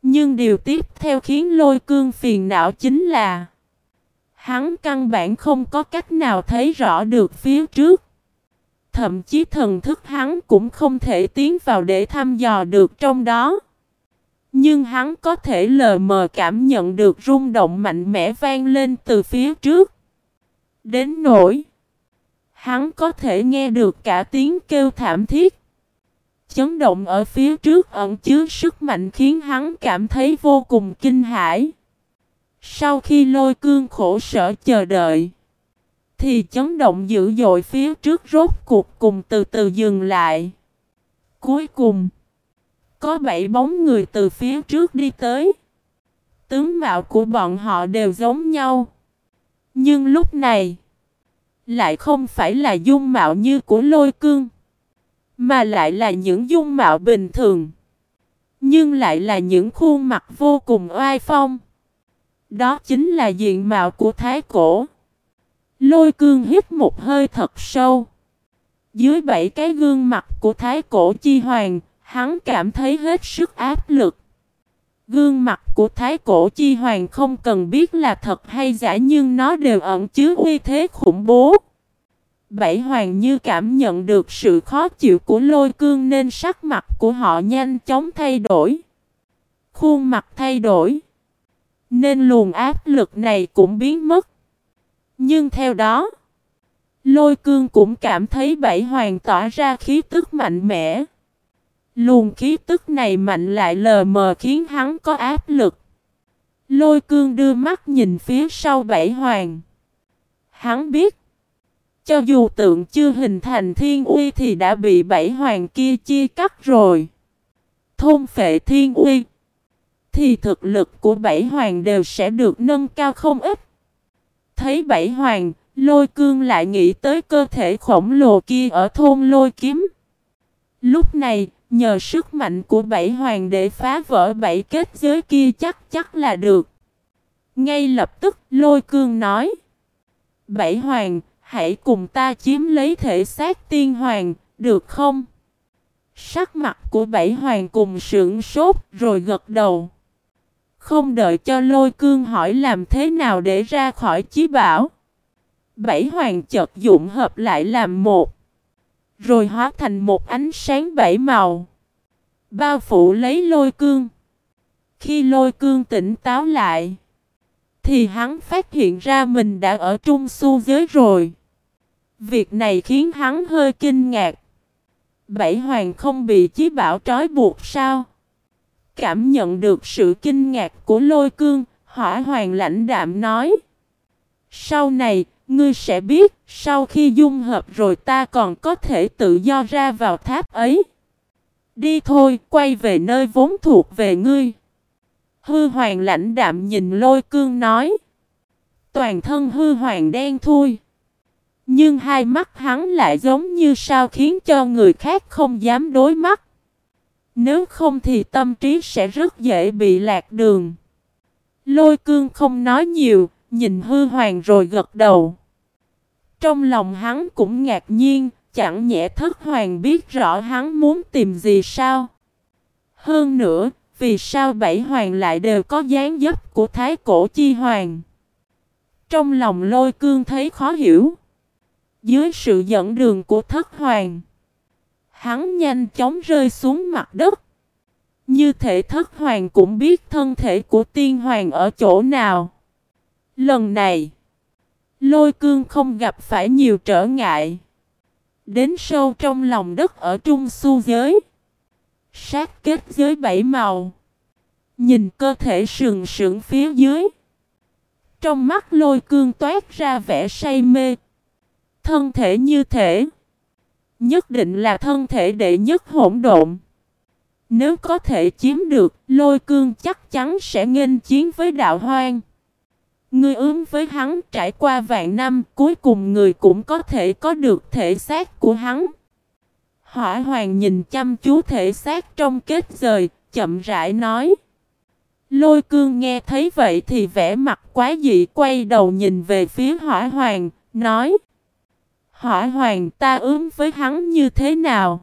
Nhưng điều tiếp theo khiến lôi cương phiền não chính là Hắn căn bản không có cách nào thấy rõ được phía trước. Thậm chí thần thức hắn cũng không thể tiến vào để thăm dò được trong đó. Nhưng hắn có thể lờ mờ cảm nhận được rung động mạnh mẽ vang lên từ phía trước. Đến nỗi, hắn có thể nghe được cả tiếng kêu thảm thiết. Chấn động ở phía trước ẩn chứa sức mạnh khiến hắn cảm thấy vô cùng kinh hãi. Sau khi lôi cương khổ sở chờ đợi, thì chấn động dữ dội phía trước rốt cuộc cùng từ từ dừng lại. Cuối cùng, có bảy bóng người từ phía trước đi tới. Tướng mạo của bọn họ đều giống nhau. Nhưng lúc này, lại không phải là dung mạo như của lôi cương, mà lại là những dung mạo bình thường. Nhưng lại là những khuôn mặt vô cùng oai phong. Đó chính là diện mạo của Thái Cổ. Lôi cương hít một hơi thật sâu. Dưới bảy cái gương mặt của Thái Cổ Chi Hoàng, hắn cảm thấy hết sức áp lực. Gương mặt của Thái Cổ Chi Hoàng không cần biết là thật hay giả nhưng nó đều ẩn chứa uy thế khủng bố. Bảy hoàng như cảm nhận được sự khó chịu của lôi cương nên sắc mặt của họ nhanh chóng thay đổi. Khuôn mặt thay đổi. Nên luồng áp lực này cũng biến mất. Nhưng theo đó, lôi cương cũng cảm thấy bảy hoàng tỏa ra khí tức mạnh mẽ. Luồng khí tức này mạnh lại lờ mờ khiến hắn có áp lực. Lôi cương đưa mắt nhìn phía sau bảy hoàng. Hắn biết, cho dù tượng chưa hình thành thiên uy thì đã bị bảy hoàng kia chia cắt rồi. Thôn phệ thiên uy thì thực lực của bảy hoàng đều sẽ được nâng cao không ít. Thấy bảy hoàng, lôi cương lại nghĩ tới cơ thể khổng lồ kia ở thôn lôi kiếm. Lúc này, nhờ sức mạnh của bảy hoàng để phá vỡ bảy kết giới kia chắc chắc là được. Ngay lập tức, lôi cương nói. Bảy hoàng, hãy cùng ta chiếm lấy thể xác tiên hoàng, được không? Sắc mặt của bảy hoàng cùng sững sốt rồi gật đầu. Không đợi cho lôi cương hỏi làm thế nào để ra khỏi chí bảo. Bảy hoàng chợt dụng hợp lại làm một. Rồi hóa thành một ánh sáng bảy màu. Bao phủ lấy lôi cương. Khi lôi cương tỉnh táo lại. Thì hắn phát hiện ra mình đã ở trung su giới rồi. Việc này khiến hắn hơi kinh ngạc. Bảy hoàng không bị chí bảo trói buộc sao? Cảm nhận được sự kinh ngạc của lôi cương, hỏa hoàng lãnh đạm nói. Sau này, ngươi sẽ biết, sau khi dung hợp rồi ta còn có thể tự do ra vào tháp ấy. Đi thôi, quay về nơi vốn thuộc về ngươi. Hư hoàng lãnh đạm nhìn lôi cương nói. Toàn thân hư hoàng đen thui. Nhưng hai mắt hắn lại giống như sao khiến cho người khác không dám đối mắt. Nếu không thì tâm trí sẽ rất dễ bị lạc đường. Lôi cương không nói nhiều, nhìn hư hoàng rồi gật đầu. Trong lòng hắn cũng ngạc nhiên, chẳng nhẽ thất hoàng biết rõ hắn muốn tìm gì sao. Hơn nữa, vì sao bảy hoàng lại đều có dáng dấp của thái cổ chi hoàng. Trong lòng lôi cương thấy khó hiểu. Dưới sự dẫn đường của thất hoàng, hắn nhanh chóng rơi xuống mặt đất. Như thể thất hoàng cũng biết thân thể của tiên hoàng ở chỗ nào. Lần này, lôi cương không gặp phải nhiều trở ngại. Đến sâu trong lòng đất ở trung su giới. Sát kết giới bảy màu. Nhìn cơ thể sườn sững phía dưới. Trong mắt lôi cương toát ra vẻ say mê. Thân thể như thể. Nhất định là thân thể đệ nhất hỗn độn. Nếu có thể chiếm được, lôi cương chắc chắn sẽ nghênh chiến với đạo hoang. Ngươi ướm với hắn trải qua vạn năm, cuối cùng người cũng có thể có được thể xác của hắn. Hỏa hoàng nhìn chăm chú thể xác trong kết rời, chậm rãi nói. Lôi cương nghe thấy vậy thì vẻ mặt quá dị quay đầu nhìn về phía hỏa hoàng, nói. Hỏa hoàng ta ướm với hắn như thế nào?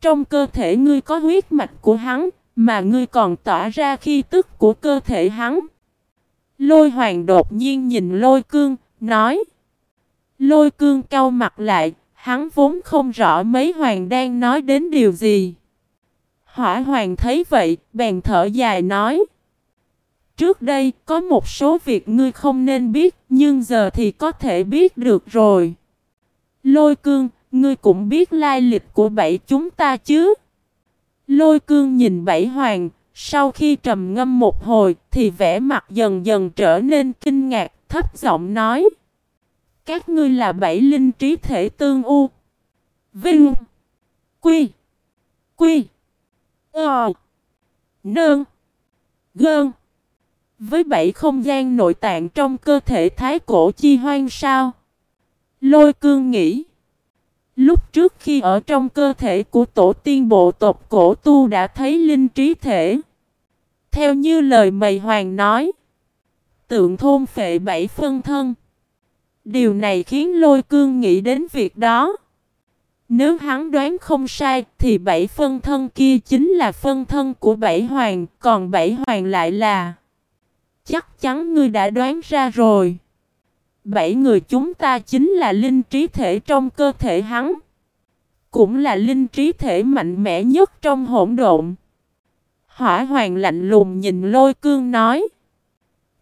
Trong cơ thể ngươi có huyết mạch của hắn, mà ngươi còn tỏa ra khi tức của cơ thể hắn. Lôi hoàng đột nhiên nhìn lôi cương, nói. Lôi cương cau mặt lại, hắn vốn không rõ mấy hoàng đang nói đến điều gì. Hỏa hoàng thấy vậy, bèn thở dài nói. Trước đây có một số việc ngươi không nên biết, nhưng giờ thì có thể biết được rồi. Lôi cương, ngươi cũng biết lai lịch của bảy chúng ta chứ? Lôi cương nhìn bảy hoàng, sau khi trầm ngâm một hồi thì vẻ mặt dần dần trở nên kinh ngạc, thấp giọng nói. Các ngươi là bảy linh trí thể tương u. Vinh. Quy. Quy. Ờ. Nơn. Gơn. Với bảy không gian nội tạng trong cơ thể thái cổ chi hoang sao? Lôi cương nghĩ. Lúc trước khi ở trong cơ thể của tổ tiên bộ tộc cổ tu đã thấy linh trí thể. Theo như lời mầy hoàng nói. Tượng thôn phệ bảy phân thân. Điều này khiến lôi cương nghĩ đến việc đó. Nếu hắn đoán không sai thì bảy phân thân kia chính là phân thân của bảy hoàng, còn bảy hoàng lại là... Chắc chắn ngươi đã đoán ra rồi. Bảy người chúng ta chính là linh trí thể trong cơ thể hắn. Cũng là linh trí thể mạnh mẽ nhất trong hỗn độn. Hỏa hoàng lạnh lùng nhìn lôi cương nói.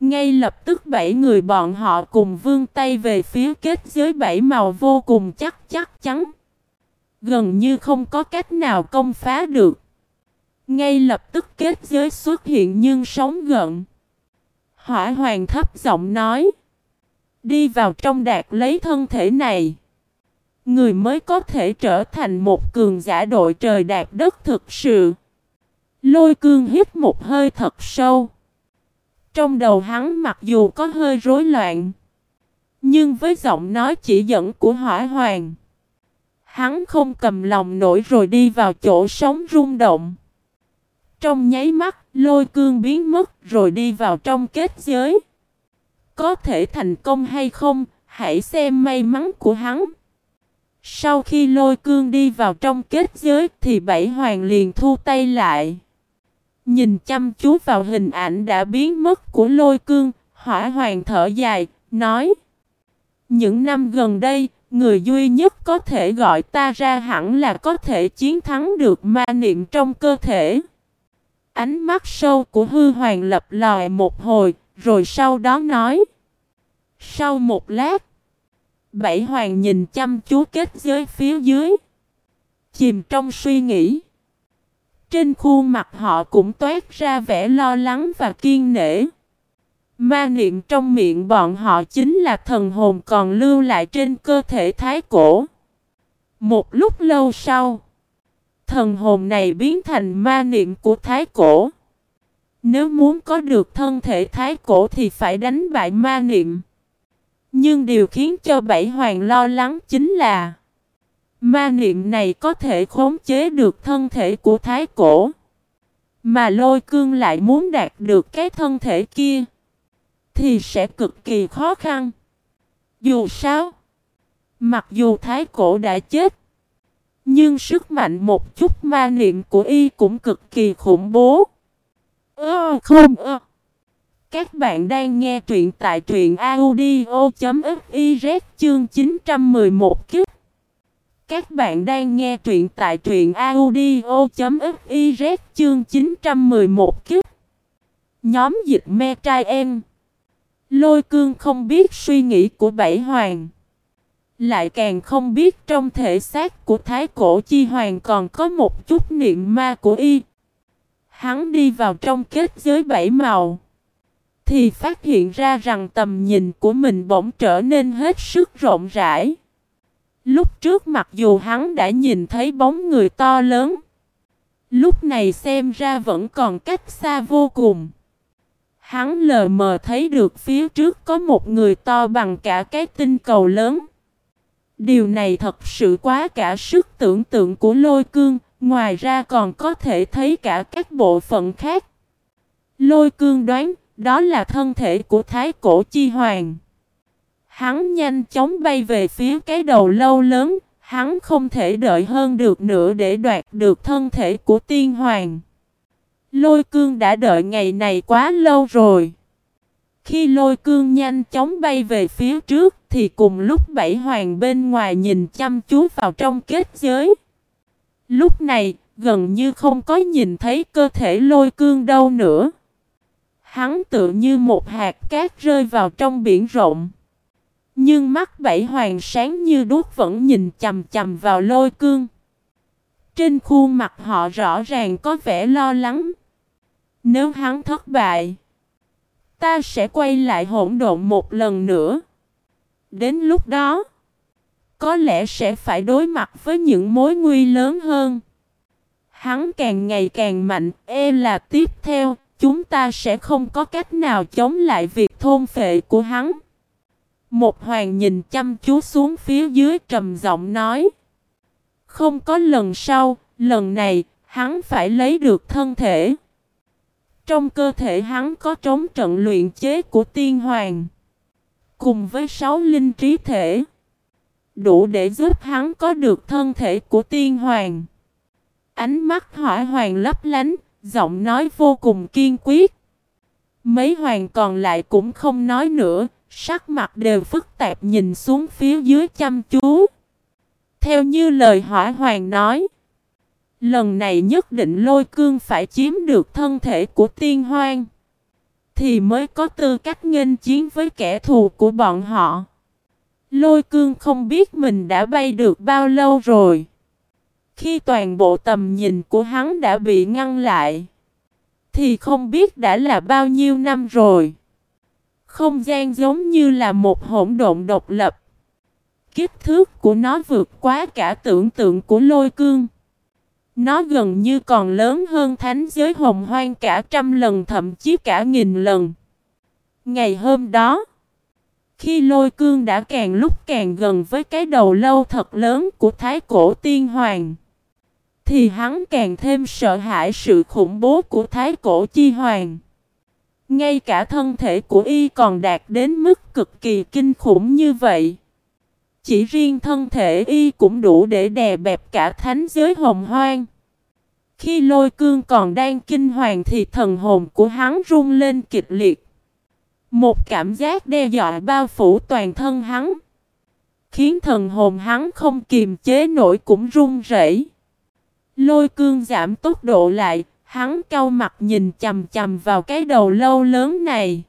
Ngay lập tức bảy người bọn họ cùng vươn tay về phía kết giới bảy màu vô cùng chắc chắc chắn. Gần như không có cách nào công phá được. Ngay lập tức kết giới xuất hiện nhưng sóng gợn. Hỏa hoàng thấp giọng nói. Đi vào trong đạt lấy thân thể này. Người mới có thể trở thành một cường giả đội trời đạt đất thực sự. Lôi cương hít một hơi thật sâu. Trong đầu hắn mặc dù có hơi rối loạn. Nhưng với giọng nói chỉ dẫn của hỏa hoàng. Hắn không cầm lòng nổi rồi đi vào chỗ sống rung động. Trong nháy mắt, lôi cương biến mất rồi đi vào trong kết giới. Có thể thành công hay không, hãy xem may mắn của hắn. Sau khi lôi cương đi vào trong kết giới thì bảy hoàng liền thu tay lại. Nhìn chăm chú vào hình ảnh đã biến mất của lôi cương, hỏa hoàng thở dài, nói Những năm gần đây, người duy nhất có thể gọi ta ra hẳn là có thể chiến thắng được ma niệm trong cơ thể. Ánh mắt sâu của hư hoàng lập lòi một hồi, rồi sau đó nói. Sau một lát, bảy hoàng nhìn chăm chú kết giới phía dưới. Chìm trong suy nghĩ. Trên khuôn mặt họ cũng toát ra vẻ lo lắng và kiên nể. Ma niệm trong miệng bọn họ chính là thần hồn còn lưu lại trên cơ thể thái cổ. Một lúc lâu sau, thần hồn này biến thành ma niệm của thái cổ. Nếu muốn có được thân thể thái cổ thì phải đánh bại ma niệm. Nhưng điều khiến cho bảy hoàng lo lắng chính là, Ma niệm này có thể khống chế được thân thể của thái cổ. Mà lôi cương lại muốn đạt được cái thân thể kia. Thì sẽ cực kỳ khó khăn. Dù sao. Mặc dù thái cổ đã chết. Nhưng sức mạnh một chút ma niệm của y cũng cực kỳ khủng bố. Ơ, không ơ. Các bạn đang nghe truyện tại truyện audio.fiz chương 911 kiếp. Các bạn đang nghe truyện tại truyện audio.fiz chương 911 kiếp. Nhóm dịch me trai em. Lôi cương không biết suy nghĩ của bảy hoàng. Lại càng không biết trong thể xác của thái cổ chi hoàng còn có một chút niệm ma của y. Hắn đi vào trong kết giới bảy màu. Thì phát hiện ra rằng tầm nhìn của mình bỗng trở nên hết sức rộng rãi. Lúc trước mặc dù hắn đã nhìn thấy bóng người to lớn. Lúc này xem ra vẫn còn cách xa vô cùng. Hắn lờ mờ thấy được phía trước có một người to bằng cả cái tinh cầu lớn. Điều này thật sự quá cả sức tưởng tượng của lôi cương, ngoài ra còn có thể thấy cả các bộ phận khác. Lôi cương đoán, đó là thân thể của Thái Cổ Chi Hoàng. Hắn nhanh chóng bay về phía cái đầu lâu lớn, hắn không thể đợi hơn được nữa để đoạt được thân thể của tiên hoàng. Lôi cương đã đợi ngày này quá lâu rồi. Khi lôi cương nhanh chóng bay về phía trước thì cùng lúc bảy hoàng bên ngoài nhìn chăm chú vào trong kết giới. Lúc này gần như không có nhìn thấy cơ thể lôi cương đâu nữa. Hắn tự như một hạt cát rơi vào trong biển rộng. Nhưng mắt bảy hoàng sáng như đuốc vẫn nhìn chầm chầm vào lôi cương. Trên khuôn mặt họ rõ ràng có vẻ lo lắng. Nếu hắn thất bại, ta sẽ quay lại hỗn độn một lần nữa. Đến lúc đó, có lẽ sẽ phải đối mặt với những mối nguy lớn hơn. Hắn càng ngày càng mạnh, e là tiếp theo, chúng ta sẽ không có cách nào chống lại việc thôn phệ của hắn. Một hoàng nhìn chăm chú xuống phía dưới trầm giọng nói. Không có lần sau, lần này, hắn phải lấy được thân thể. Trong cơ thể hắn có trống trận luyện chế của tiên hoàng. Cùng với sáu linh trí thể. Đủ để giúp hắn có được thân thể của tiên hoàng. Ánh mắt hỏa hoàng lấp lánh, giọng nói vô cùng kiên quyết. Mấy hoàng còn lại cũng không nói nữa, sắc mặt đều phức tạp nhìn xuống phía dưới chăm chú. Theo như lời hỏa hoàng nói, lần này nhất định lôi cương phải chiếm được thân thể của tiên hoang, thì mới có tư cách nghênh chiến với kẻ thù của bọn họ. Lôi cương không biết mình đã bay được bao lâu rồi. Khi toàn bộ tầm nhìn của hắn đã bị ngăn lại, thì không biết đã là bao nhiêu năm rồi. Không gian giống như là một hỗn độn độc lập. Kích thước của nó vượt quá cả tưởng tượng của lôi cương. Nó gần như còn lớn hơn thánh giới hồng hoang cả trăm lần thậm chí cả nghìn lần. Ngày hôm đó, khi lôi cương đã càng lúc càng gần với cái đầu lâu thật lớn của thái cổ tiên hoàng, thì hắn càng thêm sợ hãi sự khủng bố của thái cổ chi hoàng. Ngay cả thân thể của y còn đạt đến mức cực kỳ kinh khủng như vậy. Chỉ riêng thân thể y cũng đủ để đè bẹp cả thánh giới hồng hoang. Khi lôi cương còn đang kinh hoàng thì thần hồn của hắn rung lên kịch liệt. Một cảm giác đe dọa bao phủ toàn thân hắn. Khiến thần hồn hắn không kiềm chế nổi cũng run rẩy. Lôi cương giảm tốc độ lại, Hắn cau mặt nhìn chầm chầm vào cái đầu lâu lớn này.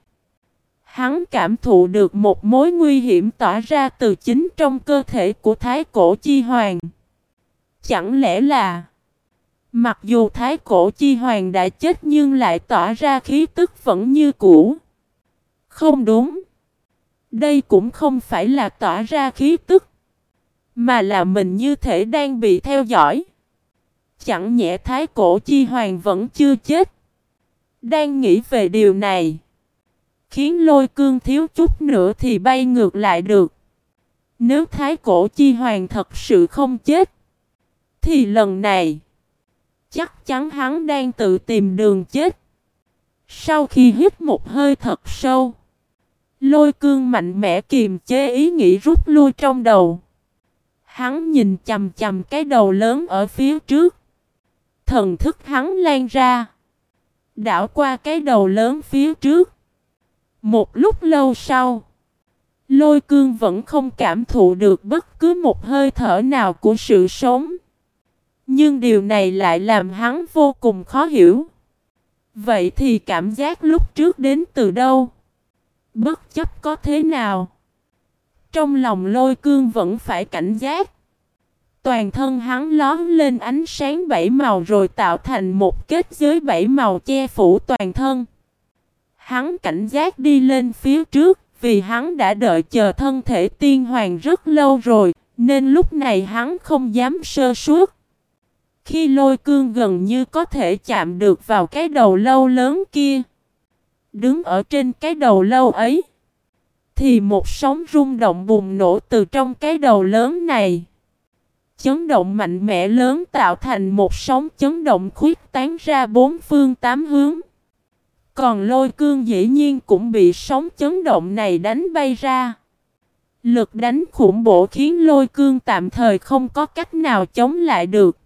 Hắn cảm thụ được một mối nguy hiểm tỏa ra từ chính trong cơ thể của Thái Cổ Chi Hoàng. Chẳng lẽ là... Mặc dù Thái Cổ Chi Hoàng đã chết nhưng lại tỏa ra khí tức vẫn như cũ. Không đúng. Đây cũng không phải là tỏa ra khí tức. Mà là mình như thể đang bị theo dõi. Chẳng nhẽ thái cổ chi hoàng vẫn chưa chết. Đang nghĩ về điều này. Khiến lôi cương thiếu chút nữa thì bay ngược lại được. Nếu thái cổ chi hoàng thật sự không chết, thì lần này, chắc chắn hắn đang tự tìm đường chết. Sau khi hít một hơi thật sâu, lôi cương mạnh mẽ kiềm chế ý nghĩ rút lui trong đầu. Hắn nhìn chầm chầm cái đầu lớn ở phía trước. Thần thức hắn lan ra. Đảo qua cái đầu lớn phía trước. Một lúc lâu sau. Lôi cương vẫn không cảm thụ được bất cứ một hơi thở nào của sự sống. Nhưng điều này lại làm hắn vô cùng khó hiểu. Vậy thì cảm giác lúc trước đến từ đâu? Bất chấp có thế nào? Trong lòng lôi cương vẫn phải cảnh giác. Toàn thân hắn lón lên ánh sáng bảy màu rồi tạo thành một kết giới bảy màu che phủ toàn thân. Hắn cảnh giác đi lên phía trước, vì hắn đã đợi chờ thân thể tiên hoàng rất lâu rồi, nên lúc này hắn không dám sơ suốt. Khi lôi cương gần như có thể chạm được vào cái đầu lâu lớn kia. Đứng ở trên cái đầu lâu ấy. Thì một sóng rung động bùng nổ từ trong cái đầu lớn này. Chấn động mạnh mẽ lớn tạo thành một sóng chấn động khuyết tán ra bốn phương tám hướng. Còn lôi cương dĩ nhiên cũng bị sóng chấn động này đánh bay ra. Lực đánh khủng bố khiến lôi cương tạm thời không có cách nào chống lại được.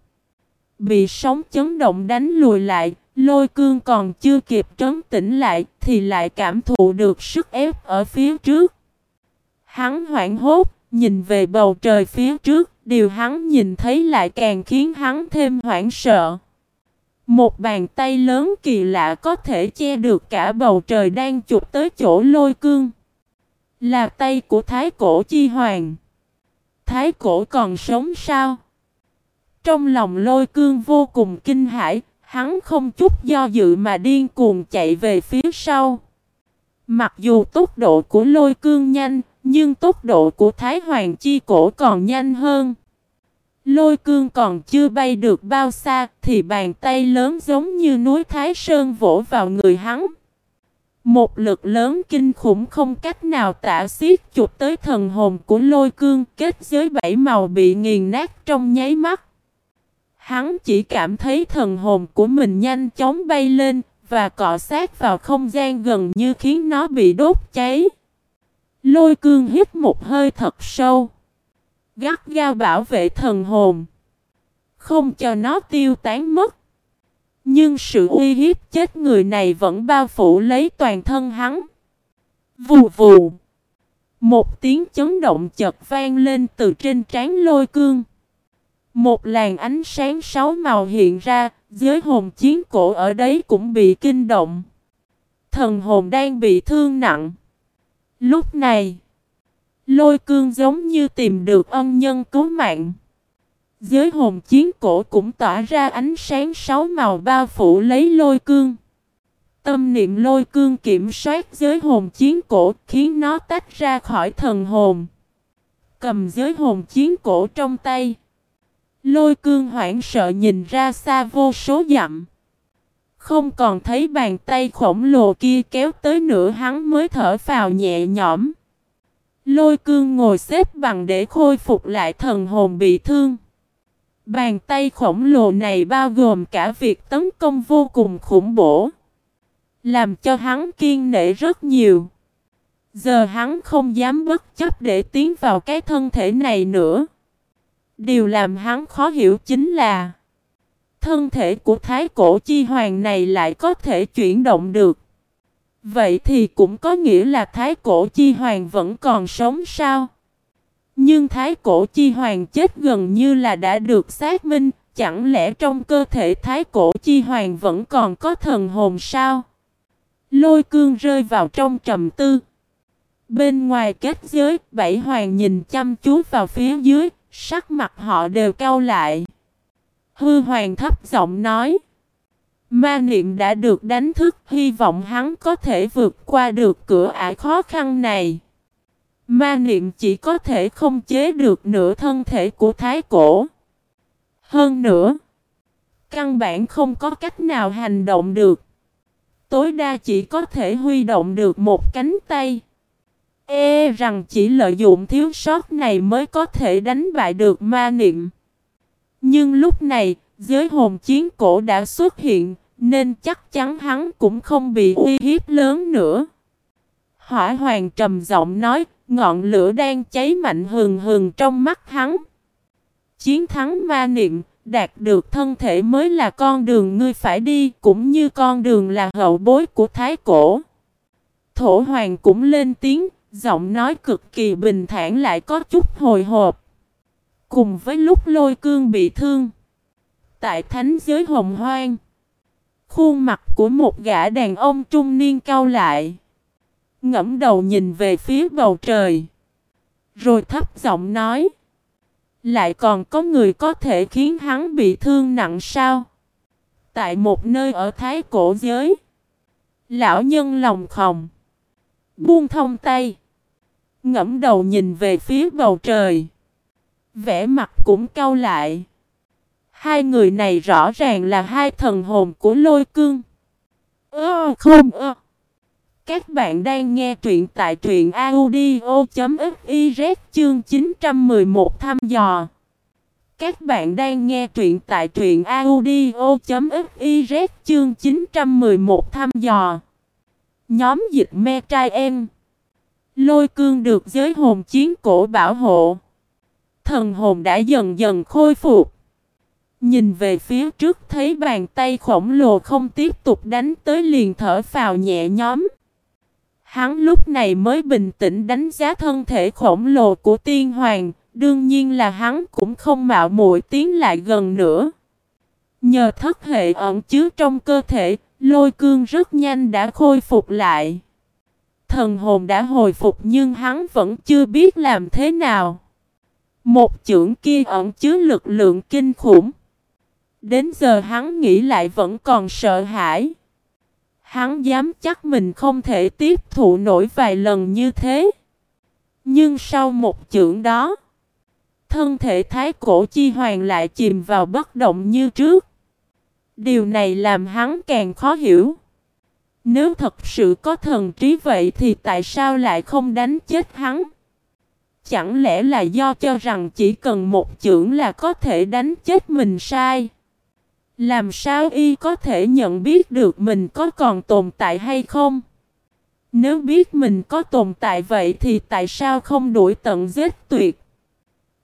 Bị sóng chấn động đánh lùi lại, lôi cương còn chưa kịp trấn tĩnh lại thì lại cảm thụ được sức ép ở phía trước. Hắn hoảng hốt, nhìn về bầu trời phía trước, điều hắn nhìn thấy lại càng khiến hắn thêm hoảng sợ. Một bàn tay lớn kỳ lạ có thể che được cả bầu trời đang chụp tới chỗ lôi cương. Là tay của Thái Cổ Chi Hoàng. Thái Cổ còn sống sao? Trong lòng lôi cương vô cùng kinh hãi, hắn không chút do dự mà điên cuồng chạy về phía sau. Mặc dù tốc độ của lôi cương nhanh, nhưng tốc độ của Thái Hoàng Chi Cổ còn nhanh hơn. Lôi cương còn chưa bay được bao xa thì bàn tay lớn giống như núi Thái Sơn vỗ vào người hắn. Một lực lớn kinh khủng không cách nào tả xiết chụp tới thần hồn của lôi cương kết giới bảy màu bị nghiền nát trong nháy mắt. Hắn chỉ cảm thấy thần hồn của mình nhanh chóng bay lên và cọ sát vào không gian gần như khiến nó bị đốt cháy. Lôi cương hít một hơi thật sâu. Gắt gao bảo vệ thần hồn. Không cho nó tiêu tán mất. Nhưng sự uy hiếp chết người này vẫn bao phủ lấy toàn thân hắn. Vù vù. Một tiếng chấn động chợt vang lên từ trên trán lôi cương. Một làn ánh sáng sáu màu hiện ra, giới hồn chiến cổ ở đấy cũng bị kinh động. Thần hồn đang bị thương nặng. Lúc này, lôi cương giống như tìm được ân nhân cứu mạng. Giới hồn chiến cổ cũng tỏa ra ánh sáng sáu màu bao phủ lấy lôi cương. Tâm niệm lôi cương kiểm soát giới hồn chiến cổ khiến nó tách ra khỏi thần hồn. Cầm giới hồn chiến cổ trong tay. Lôi cương hoảng sợ nhìn ra xa vô số dặm. Không còn thấy bàn tay khổng lồ kia kéo tới nữa, hắn mới thở vào nhẹ nhõm. Lôi cương ngồi xếp bằng để khôi phục lại thần hồn bị thương. Bàn tay khổng lồ này bao gồm cả việc tấn công vô cùng khủng bố. Làm cho hắn kiên nể rất nhiều. Giờ hắn không dám bất chấp để tiến vào cái thân thể này nữa. Điều làm hắn khó hiểu chính là Thân thể của thái cổ chi hoàng này lại có thể chuyển động được Vậy thì cũng có nghĩa là thái cổ chi hoàng vẫn còn sống sao? Nhưng thái cổ chi hoàng chết gần như là đã được xác minh Chẳng lẽ trong cơ thể thái cổ chi hoàng vẫn còn có thần hồn sao? Lôi cương rơi vào trong trầm tư Bên ngoài kết giới, bảy hoàng nhìn chăm chú vào phía dưới, Sắc mặt họ đều cau lại. Hư hoàng thấp giọng nói. Ma niệm đã được đánh thức, hy vọng hắn có thể vượt qua được cửa ải khó khăn này. Ma niệm chỉ có thể không chế được nửa thân thể của thái cổ. Hơn nữa, căn bản không có cách nào hành động được. Tối đa chỉ có thể huy động được một cánh tay. E rằng chỉ lợi dụng thiếu sót này mới có thể đánh bại được ma niệm. Nhưng lúc này, giới hồn chiến cổ đã xuất hiện, nên chắc chắn hắn cũng không bị uy hiếp lớn nữa. Hỏa hoàng trầm giọng nói, ngọn lửa đang cháy mạnh hừng hừng trong mắt hắn. Chiến thắng ma niệm, đạt được thân thể mới là con đường ngươi phải đi, cũng như con đường là hậu bối của thái cổ. Thổ hoàng cũng lên tiếng, giọng nói cực kỳ bình thản lại có chút hồi hộp. Cùng với lúc lôi cương bị thương. Tại thánh giới hồng hoang. Khuôn mặt của một gã đàn ông trung niên cau lại. Ngẫm đầu nhìn về phía bầu trời. Rồi thấp giọng nói. Lại còn có người có thể khiến hắn bị thương nặng sao? Tại một nơi ở Thái Cổ Giới. Lão nhân lòng khòng. Buông thông tay. Ngẫm đầu nhìn về phía bầu trời. Vẽ mặt cũng cau lại. Hai người này rõ ràng là hai thần hồn của lôi cương. Ơ, không ơ. Các bạn đang nghe truyện tại truyện audio.fiz chương 911 thăm dò. Các bạn đang nghe truyện tại truyện audio.fiz chương 911 thăm dò. Nhóm dịch me trai em. Lôi cương được giới hồn chiến cổ bảo hộ. Thần hồn đã dần dần khôi phục. Nhìn về phía trước thấy bàn tay khổng lồ không tiếp tục đánh tới liền thở phào nhẹ nhõm. Hắn lúc này mới bình tĩnh đánh giá thân thể khổng lồ của tiên hoàng, đương nhiên là hắn cũng không mạo muội tiến lại gần nữa. Nhờ thất hệ ẩn chứa trong cơ thể, lôi cương rất nhanh đã khôi phục lại. Thần hồn đã hồi phục nhưng hắn vẫn chưa biết làm thế nào. Một chưởng kia ẩn chứa lực lượng kinh khủng. Đến giờ hắn nghĩ lại vẫn còn sợ hãi. Hắn dám chắc mình không thể tiếp thụ nổi vài lần như thế. Nhưng sau một chưởng đó, thân thể thái cổ chi hoàng lại chìm vào bất động như trước. Điều này làm hắn càng khó hiểu. Nếu thật sự có thần trí vậy thì tại sao lại không đánh chết hắn? Chẳng lẽ là do cho rằng chỉ cần một chưởng là có thể đánh chết mình sai? Làm sao y có thể nhận biết được mình có còn tồn tại hay không? Nếu biết mình có tồn tại vậy thì tại sao không đuổi tận giết tuyệt?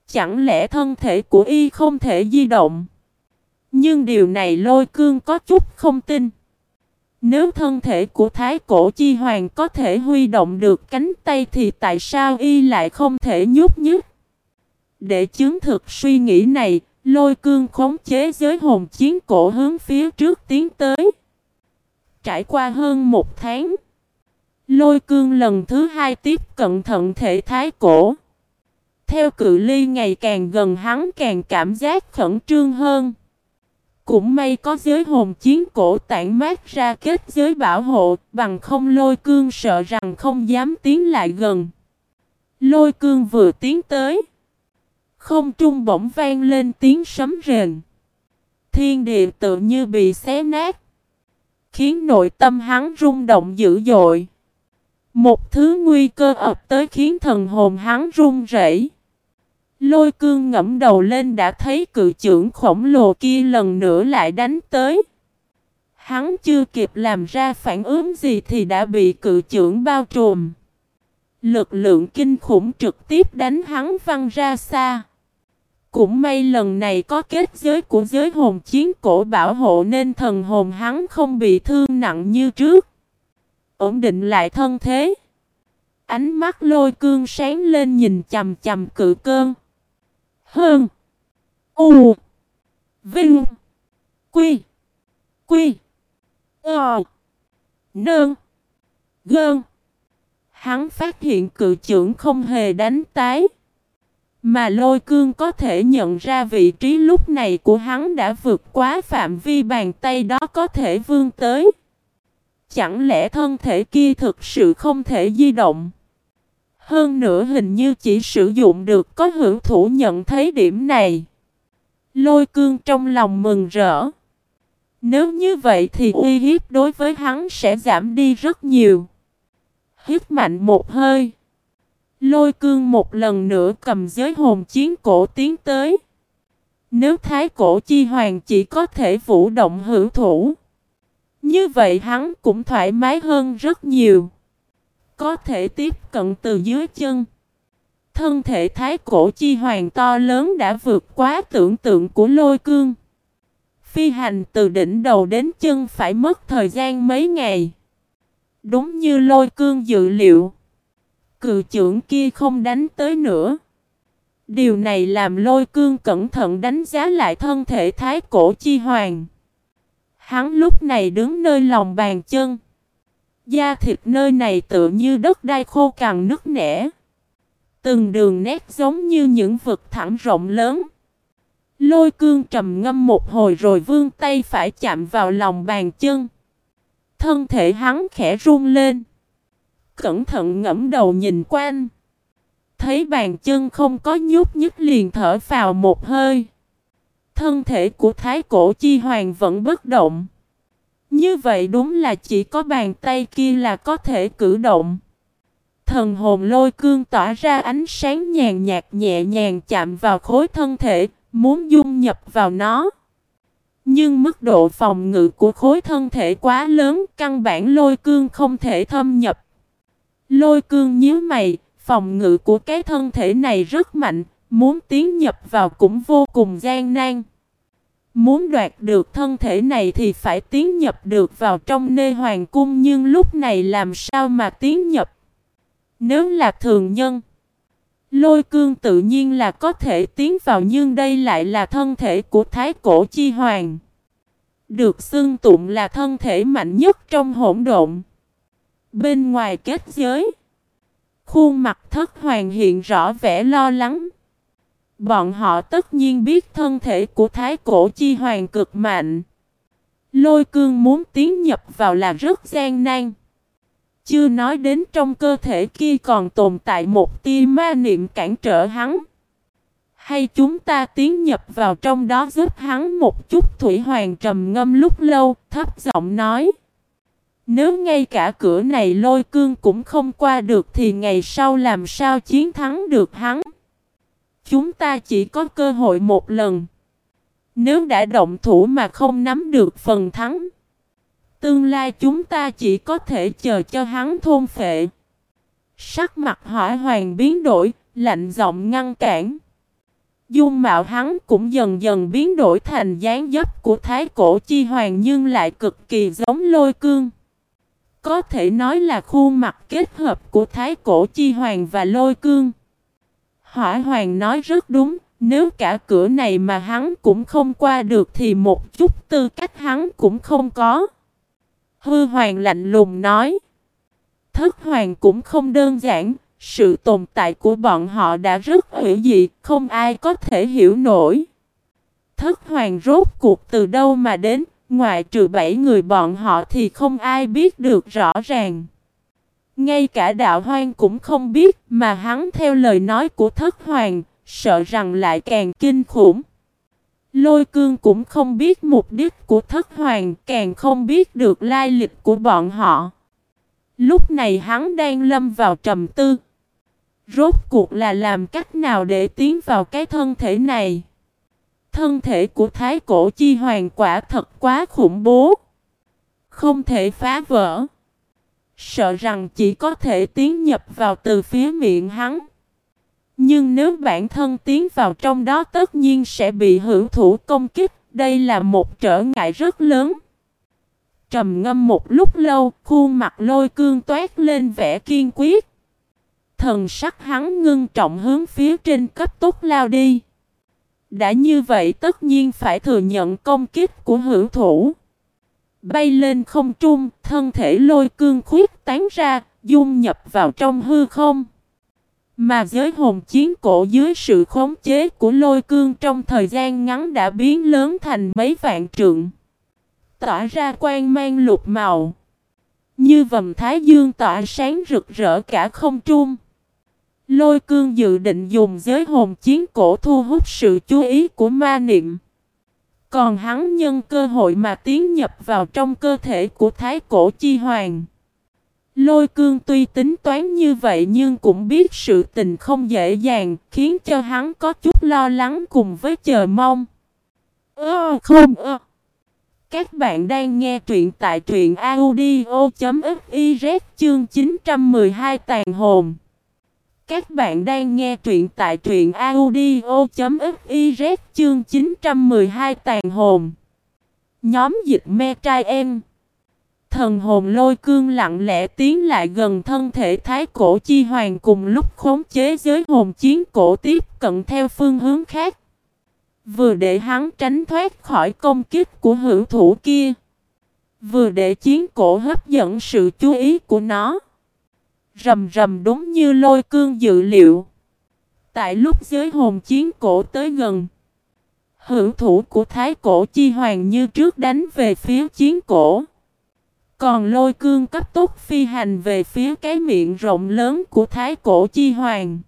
Chẳng lẽ thân thể của y không thể di động? Nhưng điều này lôi cương có chút không tin. Nếu thân thể của Thái Cổ Chi Hoàng có thể huy động được cánh tay thì tại sao y lại không thể nhúc nhích? Để chứng thực suy nghĩ này, lôi cương khống chế giới hồn chiến cổ hướng phía trước tiến tới. Trải qua hơn một tháng, lôi cương lần thứ hai tiếp cận thận thể Thái Cổ. Theo cự ly ngày càng gần hắn càng cảm giác khẩn trương hơn. Cũng may có giới hồn chiến cổ tản mát ra kết giới bảo hộ, bằng không lôi cương sợ rằng không dám tiến lại gần. Lôi cương vừa tiến tới. Không trung bỗng vang lên tiếng sấm rền. Thiên địa tự như bị xé nát. Khiến nội tâm hắn rung động dữ dội. Một thứ nguy cơ ập tới khiến thần hồn hắn run rẩy. Lôi cương ngẫm đầu lên đã thấy cự trưởng khổng lồ kia lần nữa lại đánh tới. Hắn chưa kịp làm ra phản ứng gì thì đã bị cự trưởng bao trùm. Lực lượng kinh khủng trực tiếp đánh hắn văng ra xa. Cũng may lần này có kết giới của giới hồn chiến cổ bảo hộ nên thần hồn hắn không bị thương nặng như trước. Ổn định lại thân thế. Ánh mắt lôi cương sáng lên nhìn chầm chầm cự cơn. Hơn. U. Vinh. Quy. Quy. Ờ. Nơn. Gơn. Hắn phát hiện cự trưởng không hề đánh tái. Mà lôi cương có thể nhận ra vị trí lúc này của hắn đã vượt quá phạm vi bàn tay đó có thể vươn tới. Chẳng lẽ thân thể kia thực sự không thể di động? Hơn nữa hình như chỉ sử dụng được, có hữu thủ nhận thấy điểm này. Lôi cương trong lòng mừng rỡ. Nếu như vậy thì uy hiếp đối với hắn sẽ giảm đi rất nhiều. Hít mạnh một hơi. Lôi cương một lần nữa cầm giới hồn chiến cổ tiến tới. Nếu thái cổ chi hoàng chỉ có thể vũ động hữu thủ. Như vậy hắn cũng thoải mái hơn rất nhiều. Có thể tiếp cận từ dưới chân. Thân thể thái cổ chi hoàng to lớn đã vượt quá tưởng tượng của lôi cương. Phi hành từ đỉnh đầu đến chân phải mất thời gian mấy ngày. Đúng như lôi cương dự liệu. Cự trưởng kia không đánh tới nữa. Điều này làm lôi cương cẩn thận đánh giá lại thân thể thái cổ chi hoàng. Hắn lúc này đứng nơi lòng bàn chân. Da thịt nơi này tựa như đất đai khô cằn nứt nẻ. Từng đường nét giống như những vực thẳng rộng lớn. Lôi cương trầm ngâm một hồi rồi vươn tay phải chạm vào lòng bàn chân. Thân thể hắn khẽ run lên. Cẩn thận ngẫm đầu nhìn quanh. Thấy bàn chân không có nhúc nhích liền thở vào một hơi. Thân thể của thái cổ chi hoàng vẫn bất động. Như vậy đúng là chỉ có bàn tay kia là có thể cử động. Thần hồn lôi cương tỏa ra ánh sáng nhàn nhạt nhẹ nhàng chạm vào khối thân thể, muốn dung nhập vào nó. Nhưng mức độ phòng ngự của khối thân thể quá lớn, căn bản lôi cương không thể thâm nhập. Lôi cương nhíu mày, phòng ngự của cái thân thể này rất mạnh, muốn tiến nhập vào cũng vô cùng gian nan. Muốn đoạt được thân thể này thì phải tiến nhập được vào trong nê hoàng cung nhưng lúc này làm sao mà tiến nhập? Nếu là thường nhân, lôi cương tự nhiên là có thể tiến vào nhưng đây lại là thân thể của thái cổ chi hoàng. Được xưng tụng là thân thể mạnh nhất trong hỗn độn. Bên ngoài kết giới, khuôn mặt thất hoàng hiện rõ vẻ lo lắng. Bọn họ tất nhiên biết thân thể của thái cổ chi hoàng cực mạnh. Lôi cương muốn tiến nhập vào là rất gian nan. Chưa nói đến trong cơ thể kia còn tồn tại một tia ma niệm cản trở hắn. Hay chúng ta tiến nhập vào trong đó giúp hắn một chút Thủy Hoàng trầm ngâm lúc lâu, thấp giọng nói. Nếu ngay cả cửa này lôi cương cũng không qua được thì ngày sau làm sao chiến thắng được hắn. Chúng ta chỉ có cơ hội một lần. Nếu đã động thủ mà không nắm được phần thắng. Tương lai chúng ta chỉ có thể chờ cho hắn thôn phệ. Sắc mặt hỏa hoàng biến đổi, lạnh giọng ngăn cản. Dung mạo hắn cũng dần dần biến đổi thành dáng dấp của thái cổ chi hoàng nhưng lại cực kỳ giống lôi cương. Có thể nói là khuôn mặt kết hợp của thái cổ chi hoàng và lôi cương. Hỏa hoàng nói rất đúng, nếu cả cửa này mà hắn cũng không qua được thì một chút tư cách hắn cũng không có. Hư hoàng lạnh lùng nói. Thất hoàng cũng không đơn giản, sự tồn tại của bọn họ đã rất hữu dị, không ai có thể hiểu nổi. Thất hoàng rốt cuộc từ đâu mà đến, Ngoài trừ bảy người bọn họ thì không ai biết được rõ ràng. Ngay cả đạo hoang cũng không biết mà hắn theo lời nói của thất hoàng, sợ rằng lại càng kinh khủng. Lôi cương cũng không biết mục đích của thất hoàng, càng không biết được lai lịch của bọn họ. Lúc này hắn đang lâm vào trầm tư. Rốt cuộc là làm cách nào để tiến vào cái thân thể này? Thân thể của thái cổ chi hoàng quả thật quá khủng bố. Không thể phá vỡ. Sợ rằng chỉ có thể tiến nhập vào từ phía miệng hắn. Nhưng nếu bản thân tiến vào trong đó tất nhiên sẽ bị hữu thủ công kích. Đây là một trở ngại rất lớn. Trầm ngâm một lúc lâu, khuôn mặt lôi cương toát lên vẻ kiên quyết. Thần sắc hắn ngưng trọng hướng phía trên cấp tốc lao đi. Đã như vậy tất nhiên phải thừa nhận công kích của hữu thủ. Bay lên không trung, thân thể lôi cương khuyết tán ra, dung nhập vào trong hư không. Mà giới hồn chiến cổ dưới sự khống chế của lôi cương trong thời gian ngắn đã biến lớn thành mấy vạn trượng. Tỏa ra quang mang lục màu. Như vầm thái dương tỏa sáng rực rỡ cả không trung. Lôi cương dự định dùng giới hồn chiến cổ thu hút sự chú ý của ma niệm. Còn hắn nhân cơ hội mà tiến nhập vào trong cơ thể của thái cổ chi hoàng. Lôi cương tuy tính toán như vậy nhưng cũng biết sự tình không dễ dàng, khiến cho hắn có chút lo lắng cùng với chờ mong. Ơ không ơ. Các bạn đang nghe truyện tại truyện audio.fiz chương 912 tàn hồn. Các bạn đang nghe truyện tại truyện audio.fiz chương 912 tàn hồn. Nhóm dịch me trai em. Thần hồn lôi cương lặng lẽ tiến lại gần thân thể thái cổ chi hoàng cùng lúc khống chế giới hồn chiến cổ tiếp cận theo phương hướng khác. Vừa để hắn tránh thoát khỏi công kích của hữu thủ kia. Vừa để chiến cổ hấp dẫn sự chú ý của nó. Rầm rầm đúng như lôi cương dự liệu. Tại lúc giới hồn chiến cổ tới gần. Hữu thủ của thái cổ chi hoàng như trước đánh về phía chiến cổ. Còn lôi cương cấp tốc phi hành về phía cái miệng rộng lớn của thái cổ chi hoàng.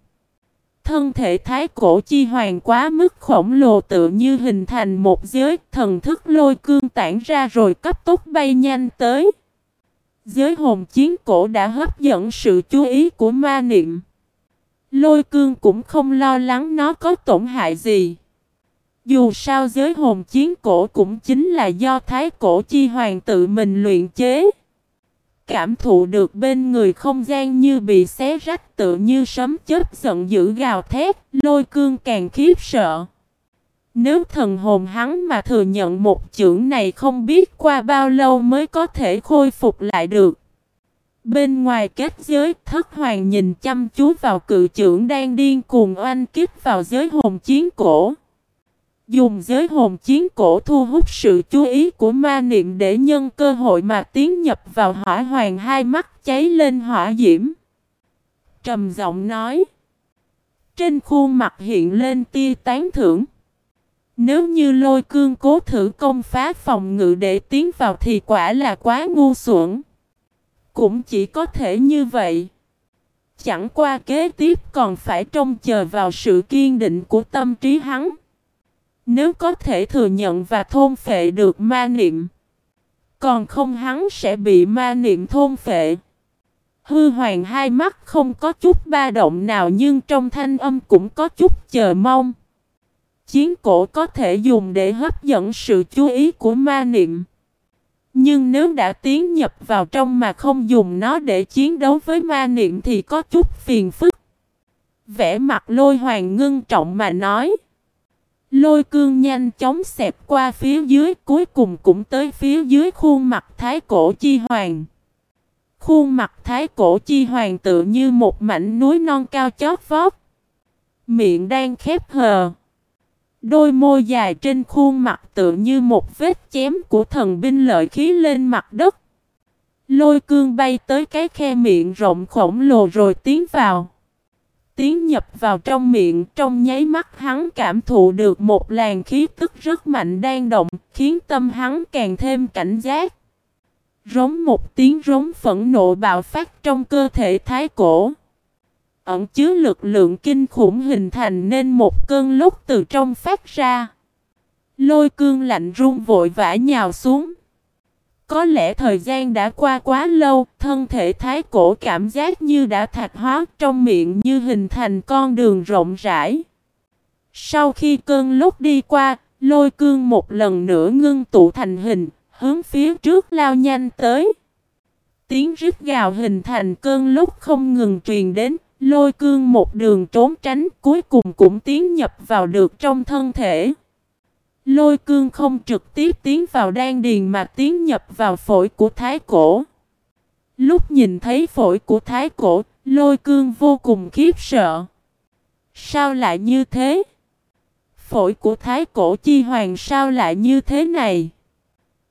Thân thể thái cổ chi hoàng quá mức khổng lồ tự như hình thành một giới thần thức lôi cương tản ra rồi cấp tốc bay nhanh tới. Giới hồn chiến cổ đã hấp dẫn sự chú ý của ma niệm. Lôi cương cũng không lo lắng nó có tổn hại gì. Dù sao giới hồn chiến cổ cũng chính là do thái cổ chi hoàng tự mình luyện chế. Cảm thụ được bên người không gian như bị xé rách tự như sấm chết giận dữ gào thét, lôi cương càng khiếp sợ. Nếu thần hồn hắn mà thừa nhận một chưởng này không biết qua bao lâu mới có thể khôi phục lại được. Bên ngoài kết giới, thất hoàng nhìn chăm chú vào cự trưởng đang điên cuồng oanh kích vào giới hồn chiến cổ. Dùng giới hồn chiến cổ thu hút sự chú ý của ma niệm để nhân cơ hội mà tiến nhập vào hỏa hoàng, hai mắt cháy lên hỏa diễm. Trầm giọng nói. Trên khuôn mặt hiện lên tia tán thưởng. Nếu như lôi cương cố thử công phá phòng ngự để tiến vào thì quả là quá ngu xuẩn. Cũng chỉ có thể như vậy. Chẳng qua kế tiếp còn phải trông chờ vào sự kiên định của tâm trí hắn. Nếu có thể thừa nhận và thôn phệ được ma niệm. Còn không hắn sẽ bị ma niệm thôn phệ. Hư hoàng hai mắt không có chút ba động nào nhưng trong thanh âm cũng có chút chờ mong. Chiến cổ có thể dùng để hấp dẫn sự chú ý của ma niệm. Nhưng nếu đã tiến nhập vào trong mà không dùng nó để chiến đấu với ma niệm thì có chút phiền phức. Vẽ mặt lôi hoàng ngưng trọng mà nói. Lôi cương nhanh chóng xẹp qua phía dưới, cuối cùng cũng tới phía dưới khuôn mặt thái cổ chi hoàng. Khuôn mặt thái cổ chi hoàng tự như một mảnh núi non cao chót vót. Miệng đang khép hờ. Đôi môi dài trên khuôn mặt tự như một vết chém của thần binh lợi khí lên mặt đất. Lôi cương bay tới cái khe miệng rộng khổng lồ rồi tiến vào. Tiến nhập vào trong miệng trong nháy mắt hắn cảm thụ được một làn khí tức rất mạnh đang động, khiến tâm hắn càng thêm cảnh giác. Rống một tiếng rống phẫn nộ bạo phát trong cơ thể thái cổ. Ẩn chứa lực lượng kinh khủng hình thành nên một cơn lốc từ trong phát ra. Lôi cương lạnh run vội vã nhào xuống. Có lẽ thời gian đã qua quá lâu, thân thể thái cổ cảm giác như đã thạch hóa trong miệng như hình thành con đường rộng rãi. Sau khi cơn lốc đi qua, lôi cương một lần nữa ngưng tụ thành hình, hướng phía trước lao nhanh tới. Tiếng rít gào hình thành cơn lốc không ngừng truyền đến, lôi cương một đường trốn tránh cuối cùng cũng tiến nhập vào được trong thân thể. Lôi cương không trực tiếp tiến vào đan điền mà tiến nhập vào phổi của thái cổ. Lúc nhìn thấy phổi của thái cổ, lôi cương vô cùng khiếp sợ. Sao lại như thế? Phổi của thái cổ chi hoàng sao lại như thế này?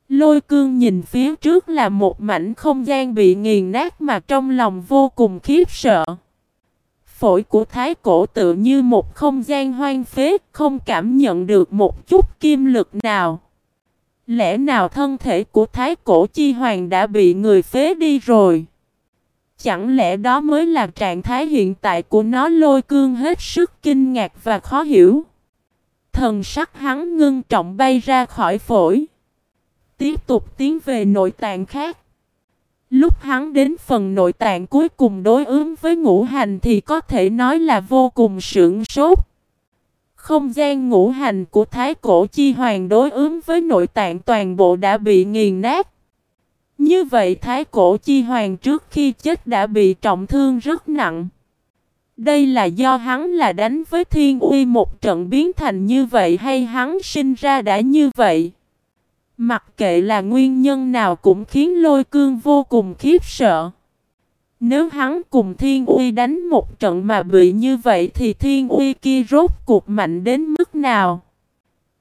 Lôi cương nhìn phía trước là một mảnh không gian bị nghiền nát mà trong lòng vô cùng khiếp sợ phổi của thái cổ tự như một không gian hoang phế, không cảm nhận được một chút kim lực nào. Lẽ nào thân thể của thái cổ chi hoàng đã bị người phế đi rồi? Chẳng lẽ đó mới là trạng thái hiện tại của nó lôi cương hết sức kinh ngạc và khó hiểu? Thần sắc hắn ngưng trọng bay ra khỏi phổi. Tiếp tục tiến về nội tạng khác. Lúc hắn đến phần nội tạng cuối cùng đối ứng với ngũ hành thì có thể nói là vô cùng sưởng sốt. Không gian ngũ hành của Thái Cổ Chi Hoàng đối ứng với nội tạng toàn bộ đã bị nghiền nát. Như vậy Thái Cổ Chi Hoàng trước khi chết đã bị trọng thương rất nặng. Đây là do hắn là đánh với thiên uy một trận biến thành như vậy hay hắn sinh ra đã như vậy. Mặc kệ là nguyên nhân nào cũng khiến lôi cương vô cùng khiếp sợ. Nếu hắn cùng thiên uy đánh một trận mà bị như vậy thì thiên uy kia rốt cuộc mạnh đến mức nào?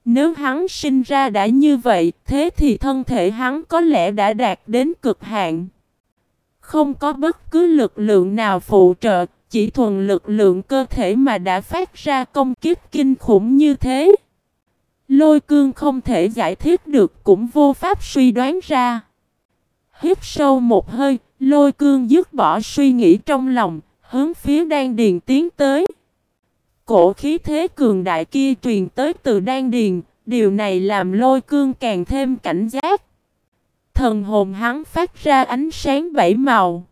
Nếu hắn sinh ra đã như vậy, thế thì thân thể hắn có lẽ đã đạt đến cực hạn. Không có bất cứ lực lượng nào phụ trợ, chỉ thuần lực lượng cơ thể mà đã phát ra công kiếp kinh khủng như thế. Lôi cương không thể giải thích được cũng vô pháp suy đoán ra. Hít sâu một hơi, lôi cương dứt bỏ suy nghĩ trong lòng, hướng phía đan điền tiến tới. Cổ khí thế cường đại kia truyền tới từ đan điền, điều này làm lôi cương càng thêm cảnh giác. Thần hồn hắn phát ra ánh sáng bảy màu.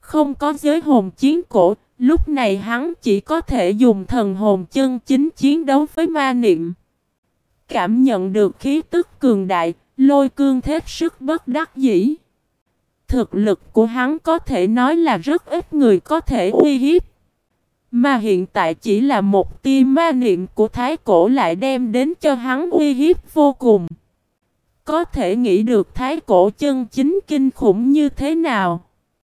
Không có giới hồn chiến cổ, lúc này hắn chỉ có thể dùng thần hồn chân chính chiến đấu với ma niệm. Cảm nhận được khí tức cường đại, lôi cương thết sức bất đắc dĩ. Thực lực của hắn có thể nói là rất ít người có thể uy hiếp. Mà hiện tại chỉ là một tia ma niệm của thái cổ lại đem đến cho hắn uy hiếp vô cùng. Có thể nghĩ được thái cổ chân chính kinh khủng như thế nào.